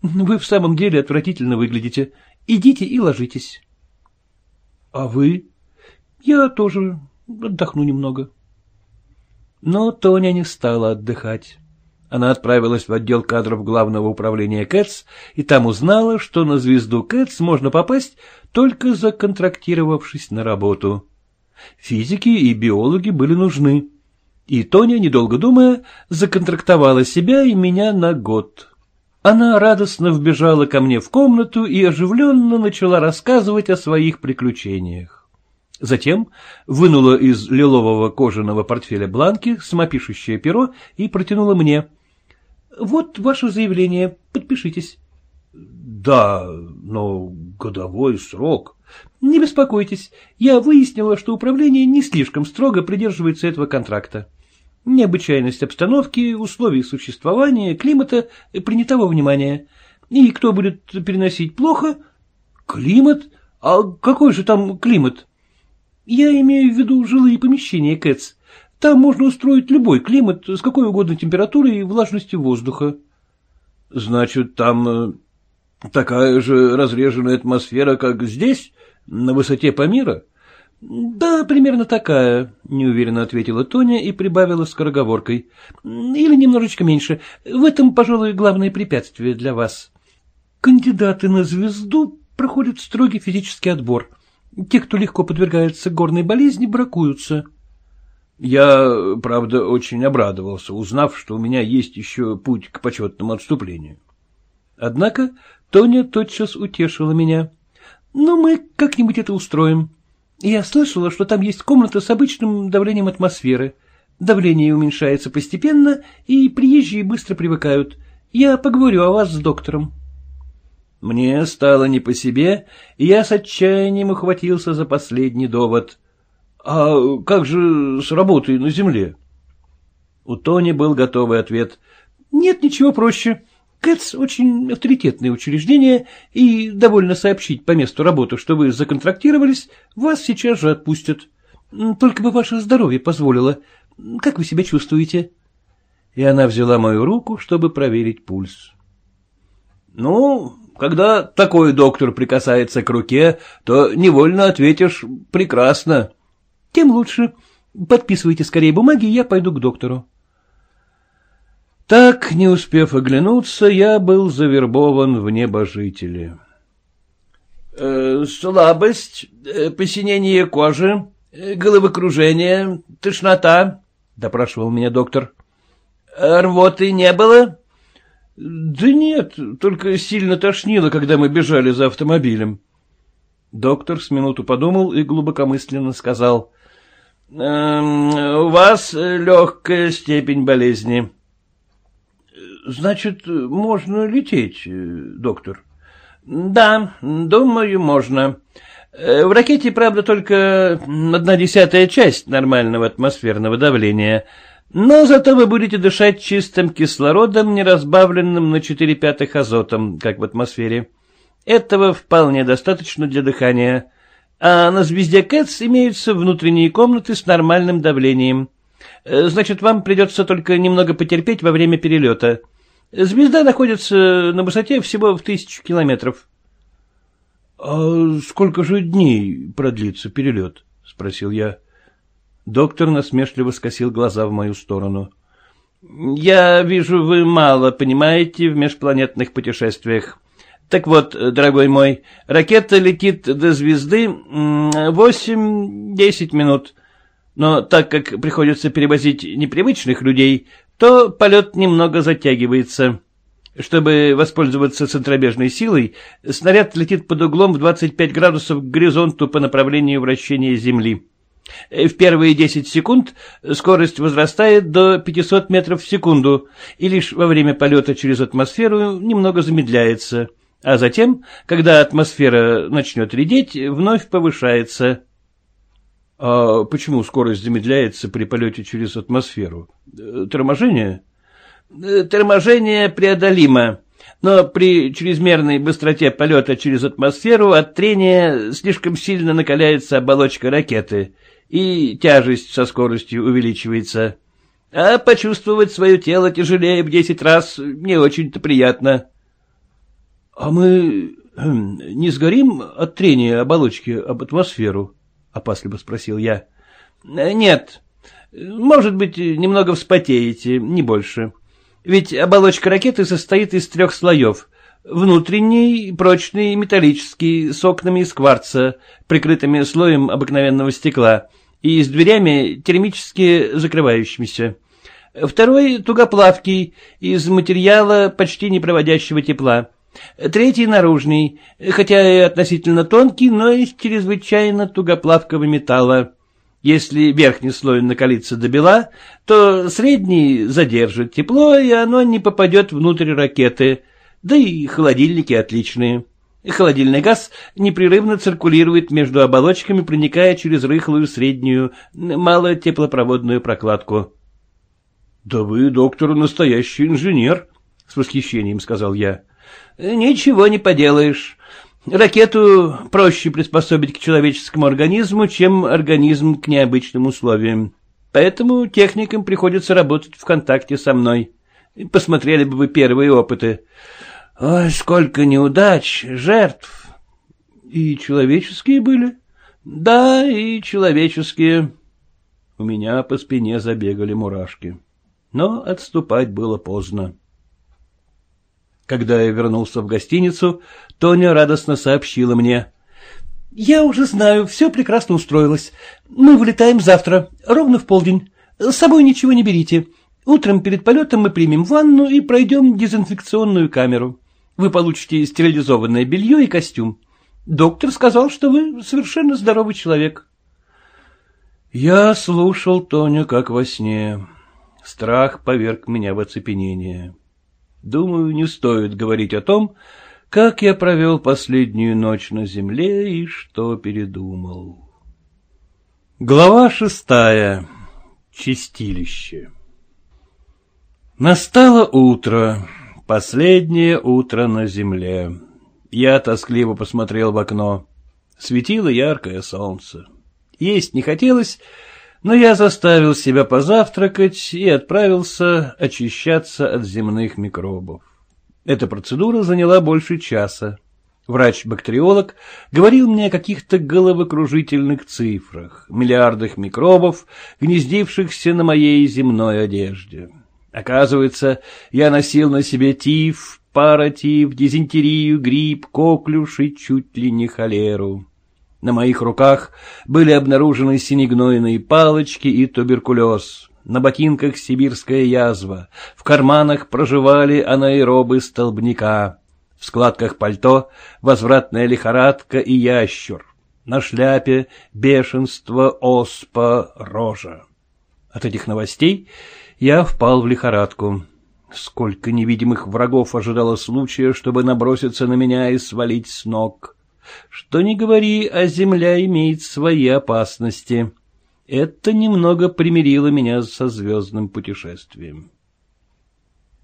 Вы в самом деле отвратительно выглядите. Идите и ложитесь. — А вы? — Я тоже отдохну немного. Но Тоня не стала отдыхать. Она отправилась в отдел кадров главного управления КЭЦ и там узнала, что на звезду КЭЦ можно попасть, только законтрактировавшись на работу. Физики и биологи были нужны. И Тоня, недолго думая, законтрактовала себя и меня на год. Она радостно вбежала ко мне в комнату и оживленно начала рассказывать о своих приключениях. Затем вынула из лилового кожаного портфеля бланки, самопишущее перо и протянула мне. — Вот ваше заявление, подпишитесь. — Да, но годовой срок. Не беспокойтесь, я выяснила, что управление не слишком строго придерживается этого контракта. Необычайность обстановки, условий существования, климата принята во внимание. И кто будет переносить плохо? Климат? А какой же там климат? Я имею в виду жилые помещения КЭЦ. Там можно устроить любой климат с какой угодно температурой и влажностью воздуха. Значит, там э, такая же разреженная атмосфера, как здесь? На высоте Памира? — Да, примерно такая, — неуверенно ответила Тоня и прибавила скороговоркой. — Или немножечко меньше. В этом, пожалуй, главное препятствие для вас. Кандидаты на звезду проходят строгий физический отбор. Те, кто легко подвергается горной болезни, бракуются. Я, правда, очень обрадовался, узнав, что у меня есть еще путь к почетному отступлению. Однако Тоня тотчас утешила меня. Но мы как-нибудь это устроим. Я слышала, что там есть комната с обычным давлением атмосферы. Давление уменьшается постепенно, и приезжие быстро привыкают. Я поговорю о вас с доктором. Мне стало не по себе, и я с отчаянием ухватился за последний довод. А как же с работой на земле? У Тони был готовый ответ. Нет, ничего проще. КЭЦ очень авторитетное учреждение, и довольно сообщить по месту работы, что вы законтрактировались, вас сейчас же отпустят. Только бы ваше здоровье позволило. Как вы себя чувствуете? И она взяла мою руку, чтобы проверить пульс. Ну, когда такой доктор прикасается к руке, то невольно ответишь «прекрасно». Тем лучше. Подписывайте скорее бумаги, я пойду к доктору. Так, не успев оглянуться, я был завербован в небожители. Э, слабость, э, посинение кожи, э, головокружение, тошнота, — допрашивал меня доктор. Э, — Рвоты не было? — Да нет, только сильно тошнило, когда мы бежали за автомобилем. Доктор с минуту подумал и глубокомысленно сказал. — У вас легкая степень болезни. Значит, можно лететь, э, доктор? Да, думаю, можно. Э, в ракете, правда, только одна десятая часть нормального атмосферного давления. Но зато вы будете дышать чистым кислородом, не разбавленным на 4 пятых азотом, как в атмосфере. Этого вполне достаточно для дыхания. А на звезде Кэтс имеются внутренние комнаты с нормальным давлением. Э, значит, вам придется только немного потерпеть во время перелета. Звезда находится на высоте всего в тысячу километров. — А сколько же дней продлится перелет? — спросил я. Доктор насмешливо скосил глаза в мою сторону. — Я вижу, вы мало понимаете в межпланетных путешествиях. Так вот, дорогой мой, ракета летит до звезды восемь-десять минут. Но так как приходится перевозить непривычных людей, то полет немного затягивается. Чтобы воспользоваться центробежной силой, снаряд летит под углом в 25 градусов к горизонту по направлению вращения Земли. В первые 10 секунд скорость возрастает до 500 метров в секунду, и лишь во время полета через атмосферу немного замедляется – а затем, когда атмосфера начнет редеть, вновь повышается. — А почему скорость замедляется при полете через атмосферу? Торможение? Торможение преодолимо, но при чрезмерной быстроте полета через атмосферу от трения слишком сильно накаляется оболочка ракеты, и тяжесть со скоростью увеличивается. А почувствовать свое тело тяжелее в десять раз не очень-то приятно. — а мы хм, не сгорим от трения оболочки об атмосферу? — опасливо спросил я. — Нет. Может быть, немного вспотеете, не больше. Ведь оболочка ракеты состоит из трех слоев. Внутренний, прочный, металлический, с окнами из кварца, прикрытыми слоем обыкновенного стекла, и с дверями термически закрывающимися. Второй тугоплавкий, из материала, почти не проводящего тепла. Третий наружный, хотя и относительно тонкий, но из чрезвычайно тугоплавкого металла. Если верхний слой накалится до бела, то средний задержит тепло, и оно не попадет внутрь ракеты. Да и холодильники отличные. Холодильный газ непрерывно циркулирует между оболочками, проникая через рыхлую среднюю, малотеплопроводную прокладку. — Да вы, доктор, настоящий инженер, — с восхищением сказал я. Ничего не поделаешь. Ракету проще приспособить к человеческому организму, чем организм к необычным условиям. Поэтому техникам приходится работать в контакте со мной. Посмотрели бы вы первые опыты. Ой, сколько неудач, жертв. И человеческие были? Да, и человеческие. У меня по спине забегали мурашки. Но отступать было поздно. Когда я вернулся в гостиницу, Тоня радостно сообщила мне. — Я уже знаю, все прекрасно устроилось. Мы вылетаем завтра, ровно в полдень. С собой ничего не берите. Утром перед полетом мы примем ванну и пройдем дезинфекционную камеру. Вы получите стерилизованное белье и костюм. Доктор сказал, что вы совершенно здоровый человек. Я слушал Тоню как во сне. Страх поверг меня в оцепенение. Думаю, не стоит говорить о том, как я провел последнюю ночь на земле и что передумал. Глава шестая. Чистилище. Настало утро, последнее утро на земле. Я тоскливо посмотрел в окно. Светило яркое солнце. Есть не хотелось, но я заставил себя позавтракать и отправился очищаться от земных микробов. Эта процедура заняла больше часа. Врач-бактериолог говорил мне о каких-то головокружительных цифрах, миллиардах микробов, гнездившихся на моей земной одежде. Оказывается, я носил на себе тиф, паратиф, дизентерию, грипп, коклюш и чуть ли не холеру. На моих руках были обнаружены синегнойные палочки и туберкулез. На ботинках сибирская язва, в карманах проживали анаэробы столбняка, в складках пальто возвратная лихорадка и ящур, на шляпе бешенство, оспа, рожа. От этих новостей я впал в лихорадку. Сколько невидимых врагов ожидало случая, чтобы наброситься на меня и свалить с ног. Что ни говори, а земля имеет свои опасности. Это немного примирило меня со звездным путешествием.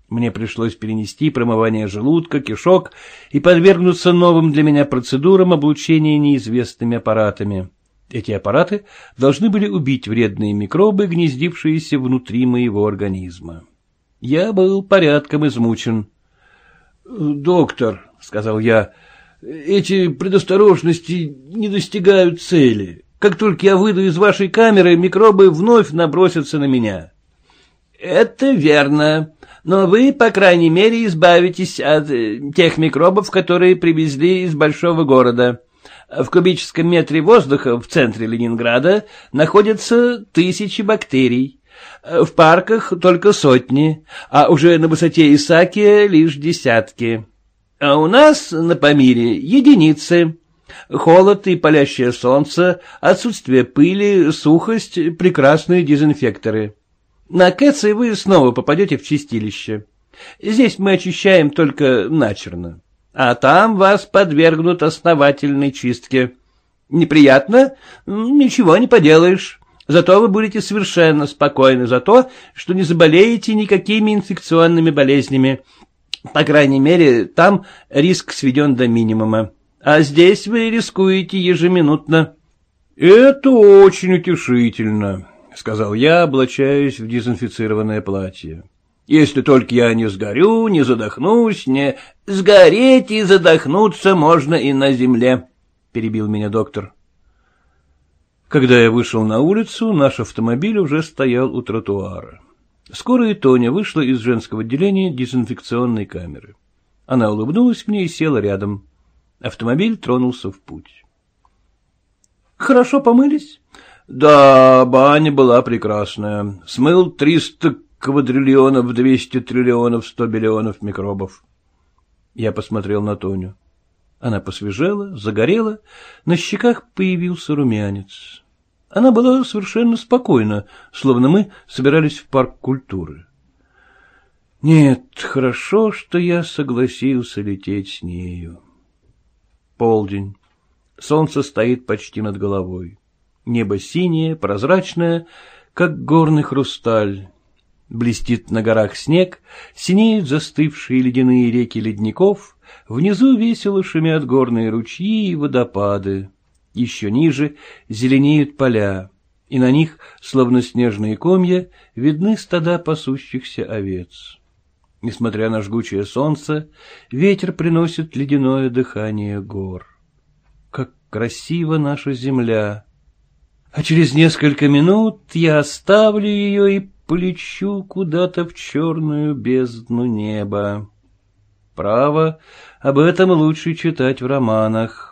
Мне пришлось перенести промывание желудка, кишок и подвергнуться новым для меня процедурам облучения неизвестными аппаратами. Эти аппараты должны были убить вредные микробы, гнездившиеся внутри моего организма. Я был порядком измучен. — Доктор, — сказал я, — эти предосторожности не достигают цели. Как только я выйду из вашей камеры, микробы вновь набросятся на меня. — Это верно, но вы, по крайней мере, избавитесь от э, тех микробов, которые привезли из большого города. В кубическом метре воздуха в центре Ленинграда находятся тысячи бактерий. В парках только сотни, а уже на высоте Исаакия лишь десятки. А у нас на Памире единицы. Холод и палящее солнце, отсутствие пыли, сухость — прекрасные дезинфекторы. На Кэце вы снова попадете в чистилище. Здесь мы очищаем только начерно, а там вас подвергнут основательной чистке. Неприятно? Ничего не поделаешь. Зато вы будете совершенно спокойны за то, что не заболеете никакими инфекционными болезнями. По крайней мере, там риск сведен до минимума. А здесь вы рискуете ежеминутно. — Это очень утешительно, — сказал я, облачаясь в дезинфицированное платье. — Если только я не сгорю, не задохнусь, не... — Сгореть и задохнуться можно и на земле, — перебил меня доктор. Когда я вышел на улицу, наш автомобиль уже стоял у тротуара. Скоро и Тоня вышла из женского отделения дезинфекционной камеры. Она улыбнулась мне и села рядом. Автомобиль тронулся в путь. — Хорошо помылись? Да, баня была прекрасная. Смыл триста квадриллионов, двести триллионов, сто биллионов микробов. Я посмотрел на Тоню. Она посвежела, загорела, на щеках появился румянец. Она была совершенно спокойна, словно мы собирались в парк культуры. Нет, хорошо, что я согласился лететь с нею. Полдень. Солнце стоит почти над головой. Небо синее, прозрачное, как горный хрусталь. Блестит на горах снег, синеют застывшие ледяные реки ледников, внизу весело шумят горные ручьи и водопады. Еще ниже зеленеют поля, и на них, словно снежные комья, видны стада пасущихся овец. Несмотря на жгучее солнце, ветер приносит ледяное дыхание гор. Как красива наша земля! а через несколько минут я оставлю ее и полечу куда-то в черную бездну неба. Право, об этом лучше читать в романах. —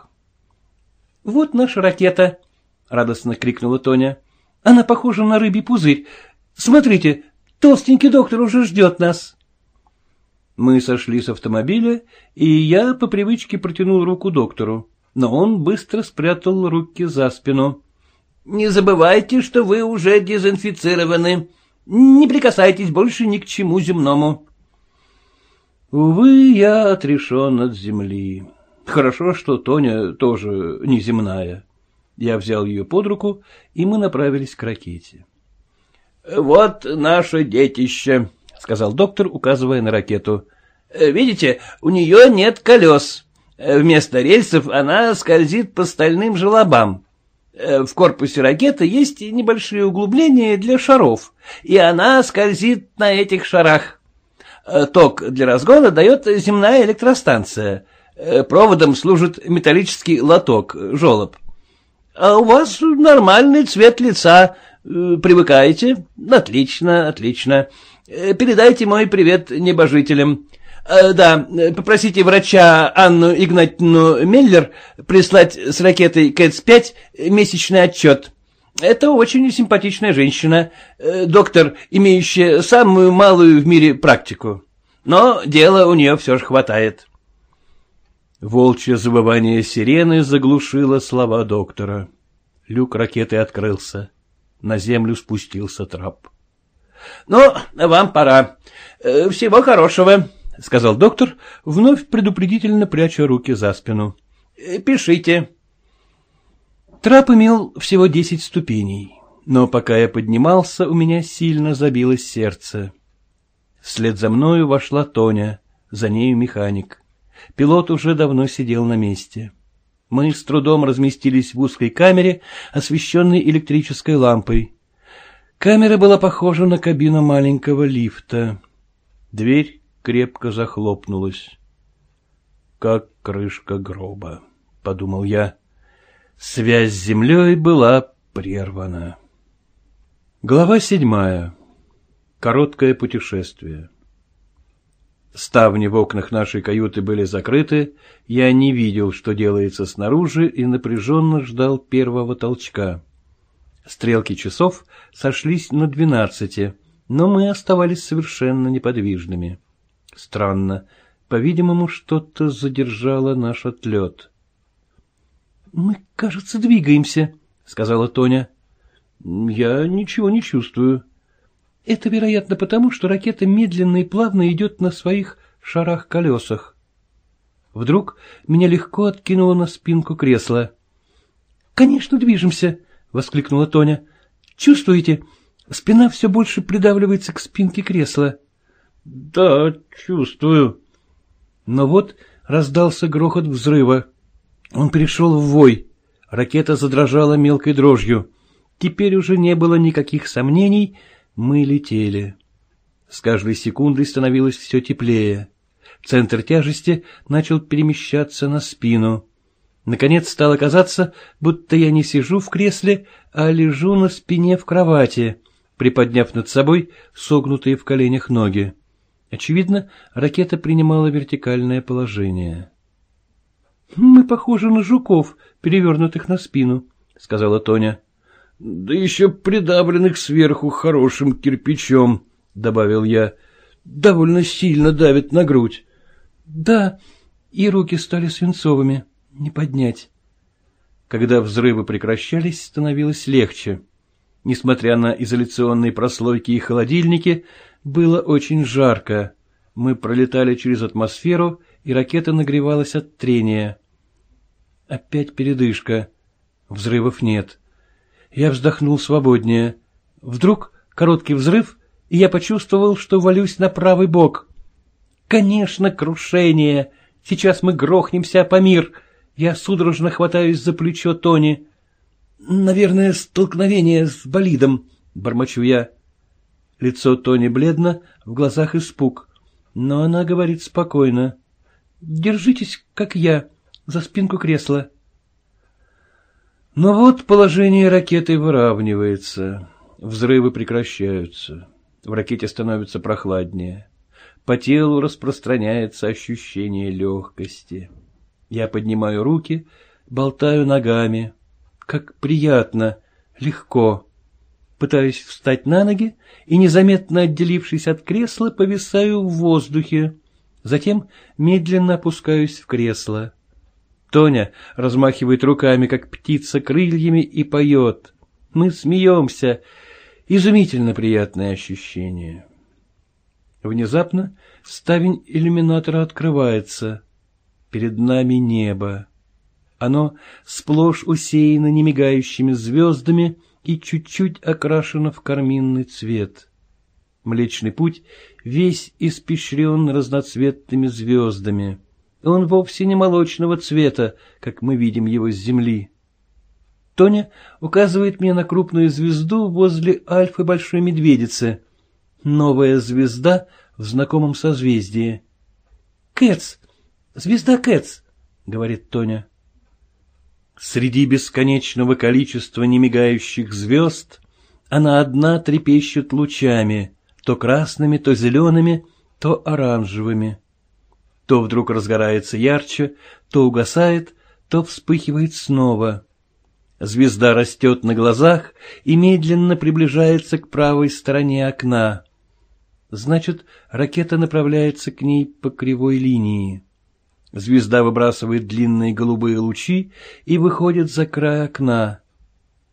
Вот наша ракета! — радостно крикнула Тоня. — Она похожа на рыбий пузырь. Смотрите, толстенький доктор уже ждет нас. Мы сошли с автомобиля, и я по привычке протянул руку доктору, но он быстро спрятал руки за спину. Не забывайте, что вы уже дезинфицированы. Не прикасайтесь больше ни к чему земному. Увы, я отрешен от земли. Хорошо, что Тоня тоже неземная. Я взял ее под руку, и мы направились к ракете. — Вот наше детище, — сказал доктор, указывая на ракету. — Видите, у нее нет колес. Вместо рельсов она скользит по стальным желобам. Э, в корпусе ракеты есть небольшие углубления для шаров, и она скользит на этих шарах. Э, ток для разгона дает земная электростанция. Э, проводом служит металлический лоток, желоб. А у вас нормальный цвет лица. Привыкаете? Отлично, отлично. Передайте мой привет небожителям. Э, да, попросите врача Анну Игнатьевну Меллер прислать с ракетой КЭЦ-5 месячный отчет. Это очень симпатичная женщина, э, доктор, имеющая самую малую в мире практику. Но дела у нее все же хватает. Волчье забывание сирены заглушило слова доктора. Люк ракеты открылся. На землю спустился трап. — Ну, вам пора. Э, всего хорошего. — сказал доктор, вновь предупредительно пряча руки за спину. — Пишите. Трап имел всего десять ступеней. Но пока я поднимался, у меня сильно забилось сердце. Вслед за мною вошла Тоня, за нею механик. Пилот уже давно сидел на месте. Мы с трудом разместились в узкой камере, освещенной электрической лампой. Камера была похожа на кабину маленького лифта. Дверь крепко захлопнулась. Как крышка гроба, — подумал я. Связь с землей была прервана. Глава седьмая. Короткое путешествие. Ставни в окнах нашей каюты были закрыты, я не видел, что делается снаружи, и напряженно ждал первого толчка. Стрелки часов сошлись на двенадцати, но мы оставались совершенно неподвижными. Странно, по-видимому, что-то задержало наш отлет. — Мы, кажется, двигаемся, — сказала Тоня. — Я ничего не чувствую, это, вероятно, потому, что ракета медленно и плавно идет на своих шарах-колесах. Вдруг меня легко откинуло на спинку кресла. — Конечно, движемся, — воскликнула Тоня. — Чувствуете? Спина все больше придавливается к спинке кресла. — Да, чувствую. Но вот раздался грохот взрыва. Он перешел в вой. Ракета задрожала мелкой дрожью. Теперь уже не было никаких сомнений — мы летели. С каждой секундой становилось все теплее. Центр тяжести начал перемещаться на спину. Наконец стало казаться, будто я не сижу в кресле, а лежу на спине в кровати, приподняв над собой согнутые в коленях ноги. Очевидно, ракета принимала вертикальное положение. — Мы похожи на жуков, перевернутых на спину, — сказала Тоня да еще придавленных сверху хорошим кирпичом, — добавил я. — Довольно сильно давит на грудь. — Да, и руки стали свинцовыми, не поднять. Когда взрывы прекращались, становилось легче. Несмотря на изоляционные прослойки и холодильники, было очень жарко. Мы пролетали через атмосферу, и ракета нагревалась от трения. Опять передышка. Взрывов нет. Я вздохнул свободнее. Вдруг короткий взрыв, и я почувствовал, что валюсь на правый бок. Конечно, крушение. Сейчас мы грохнемся по мир. Я судорожно хватаюсь за плечо Тони. Наверное, столкновение с болидом, бормочу я. Лицо Тони бледно, в глазах испуг. Но она говорит спокойно. Держитесь, как я, за спинку кресла. Но вот положение ракеты выравнивается, взрывы прекращаются, в ракете становится прохладнее, по телу распространяется ощущение легкости. Я поднимаю руки, болтаю ногами. Как приятно, легко. Пытаюсь встать на ноги и, незаметно отделившись от кресла, повисаю в воздухе. Затем медленно опускаюсь в кресло. Тоня размахивает руками, как птица, крыльями и поет. Мы смеемся. Изумительно приятное ощущение. Внезапно ставень иллюминатора открывается. Перед нами небо. Оно сплошь усеяно немигающими звездами и чуть-чуть окрашено в карминный цвет. Млечный путь весь испещрен разноцветными звездами. Он вовсе не молочного цвета, как мы видим его с земли. Тоня указывает мне на крупную звезду возле Альфы Большой Медведицы. Новая звезда в знакомом созвездии. «Кэтс! Звезда Кэтс!» — говорит Тоня. Среди бесконечного количества немигающих звезд она одна трепещет лучами, то красными, то зелеными, то оранжевыми то вдруг разгорается ярче, то угасает, то вспыхивает снова. Звезда растет на глазах и медленно приближается к правой стороне окна. Значит, ракета направляется к ней по кривой линии. Звезда выбрасывает длинные голубые лучи и выходит за край окна.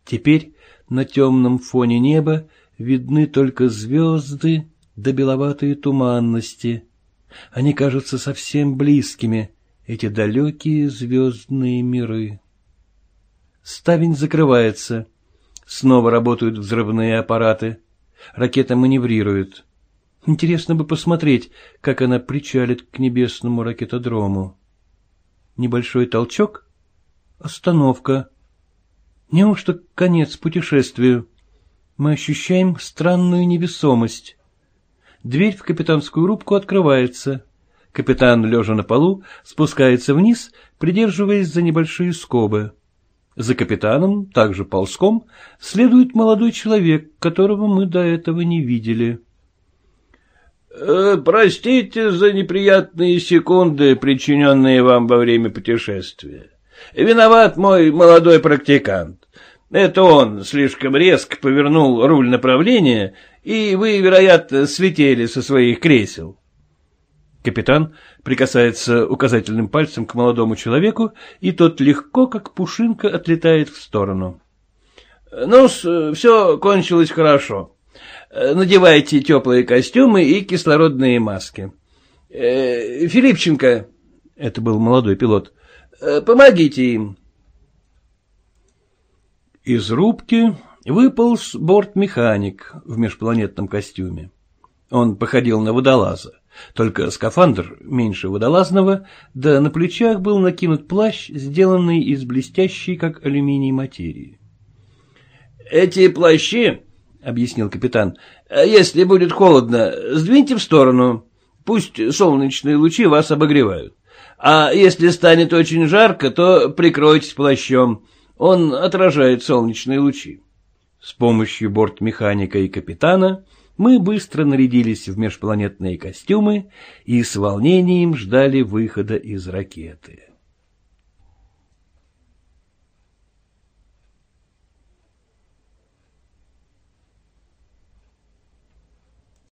Теперь на темном фоне неба видны только звезды да беловатые туманности — они кажутся совсем близкими, эти далекие звездные миры. Ставень закрывается. Снова работают взрывные аппараты. Ракета маневрирует. Интересно бы посмотреть, как она причалит к небесному ракетодрому. Небольшой толчок. Остановка. Неужто конец путешествию? Мы ощущаем странную невесомость. Дверь в капитанскую рубку открывается. Капитан, лежа на полу, спускается вниз, придерживаясь за небольшие скобы. За капитаном, также ползком, следует молодой человек, которого мы до этого не видели. «Э, — Простите за неприятные секунды, причиненные вам во время путешествия. Виноват мой молодой практикант. Это он слишком резко повернул руль направления, и вы, вероятно, слетели со своих кресел. Капитан прикасается указательным пальцем к молодому человеку, и тот легко, как пушинка, отлетает в сторону. — Ну, все кончилось хорошо. Надевайте теплые костюмы и кислородные маски. Э, Филипченко, — это был молодой пилот, — помогите им. Из рубки выполз бортмеханик в межпланетном костюме. Он походил на водолаза, только скафандр меньше водолазного, да на плечах был накинут плащ, сделанный из блестящей, как алюминий, материи. — Эти плащи, — объяснил капитан, — если будет холодно, сдвиньте в сторону, пусть солнечные лучи вас обогревают. А если станет очень жарко, то прикройтесь плащом, он отражает солнечные лучи. С помощью бортмеханика и капитана мы быстро нарядились в межпланетные костюмы и с волнением ждали выхода из ракеты.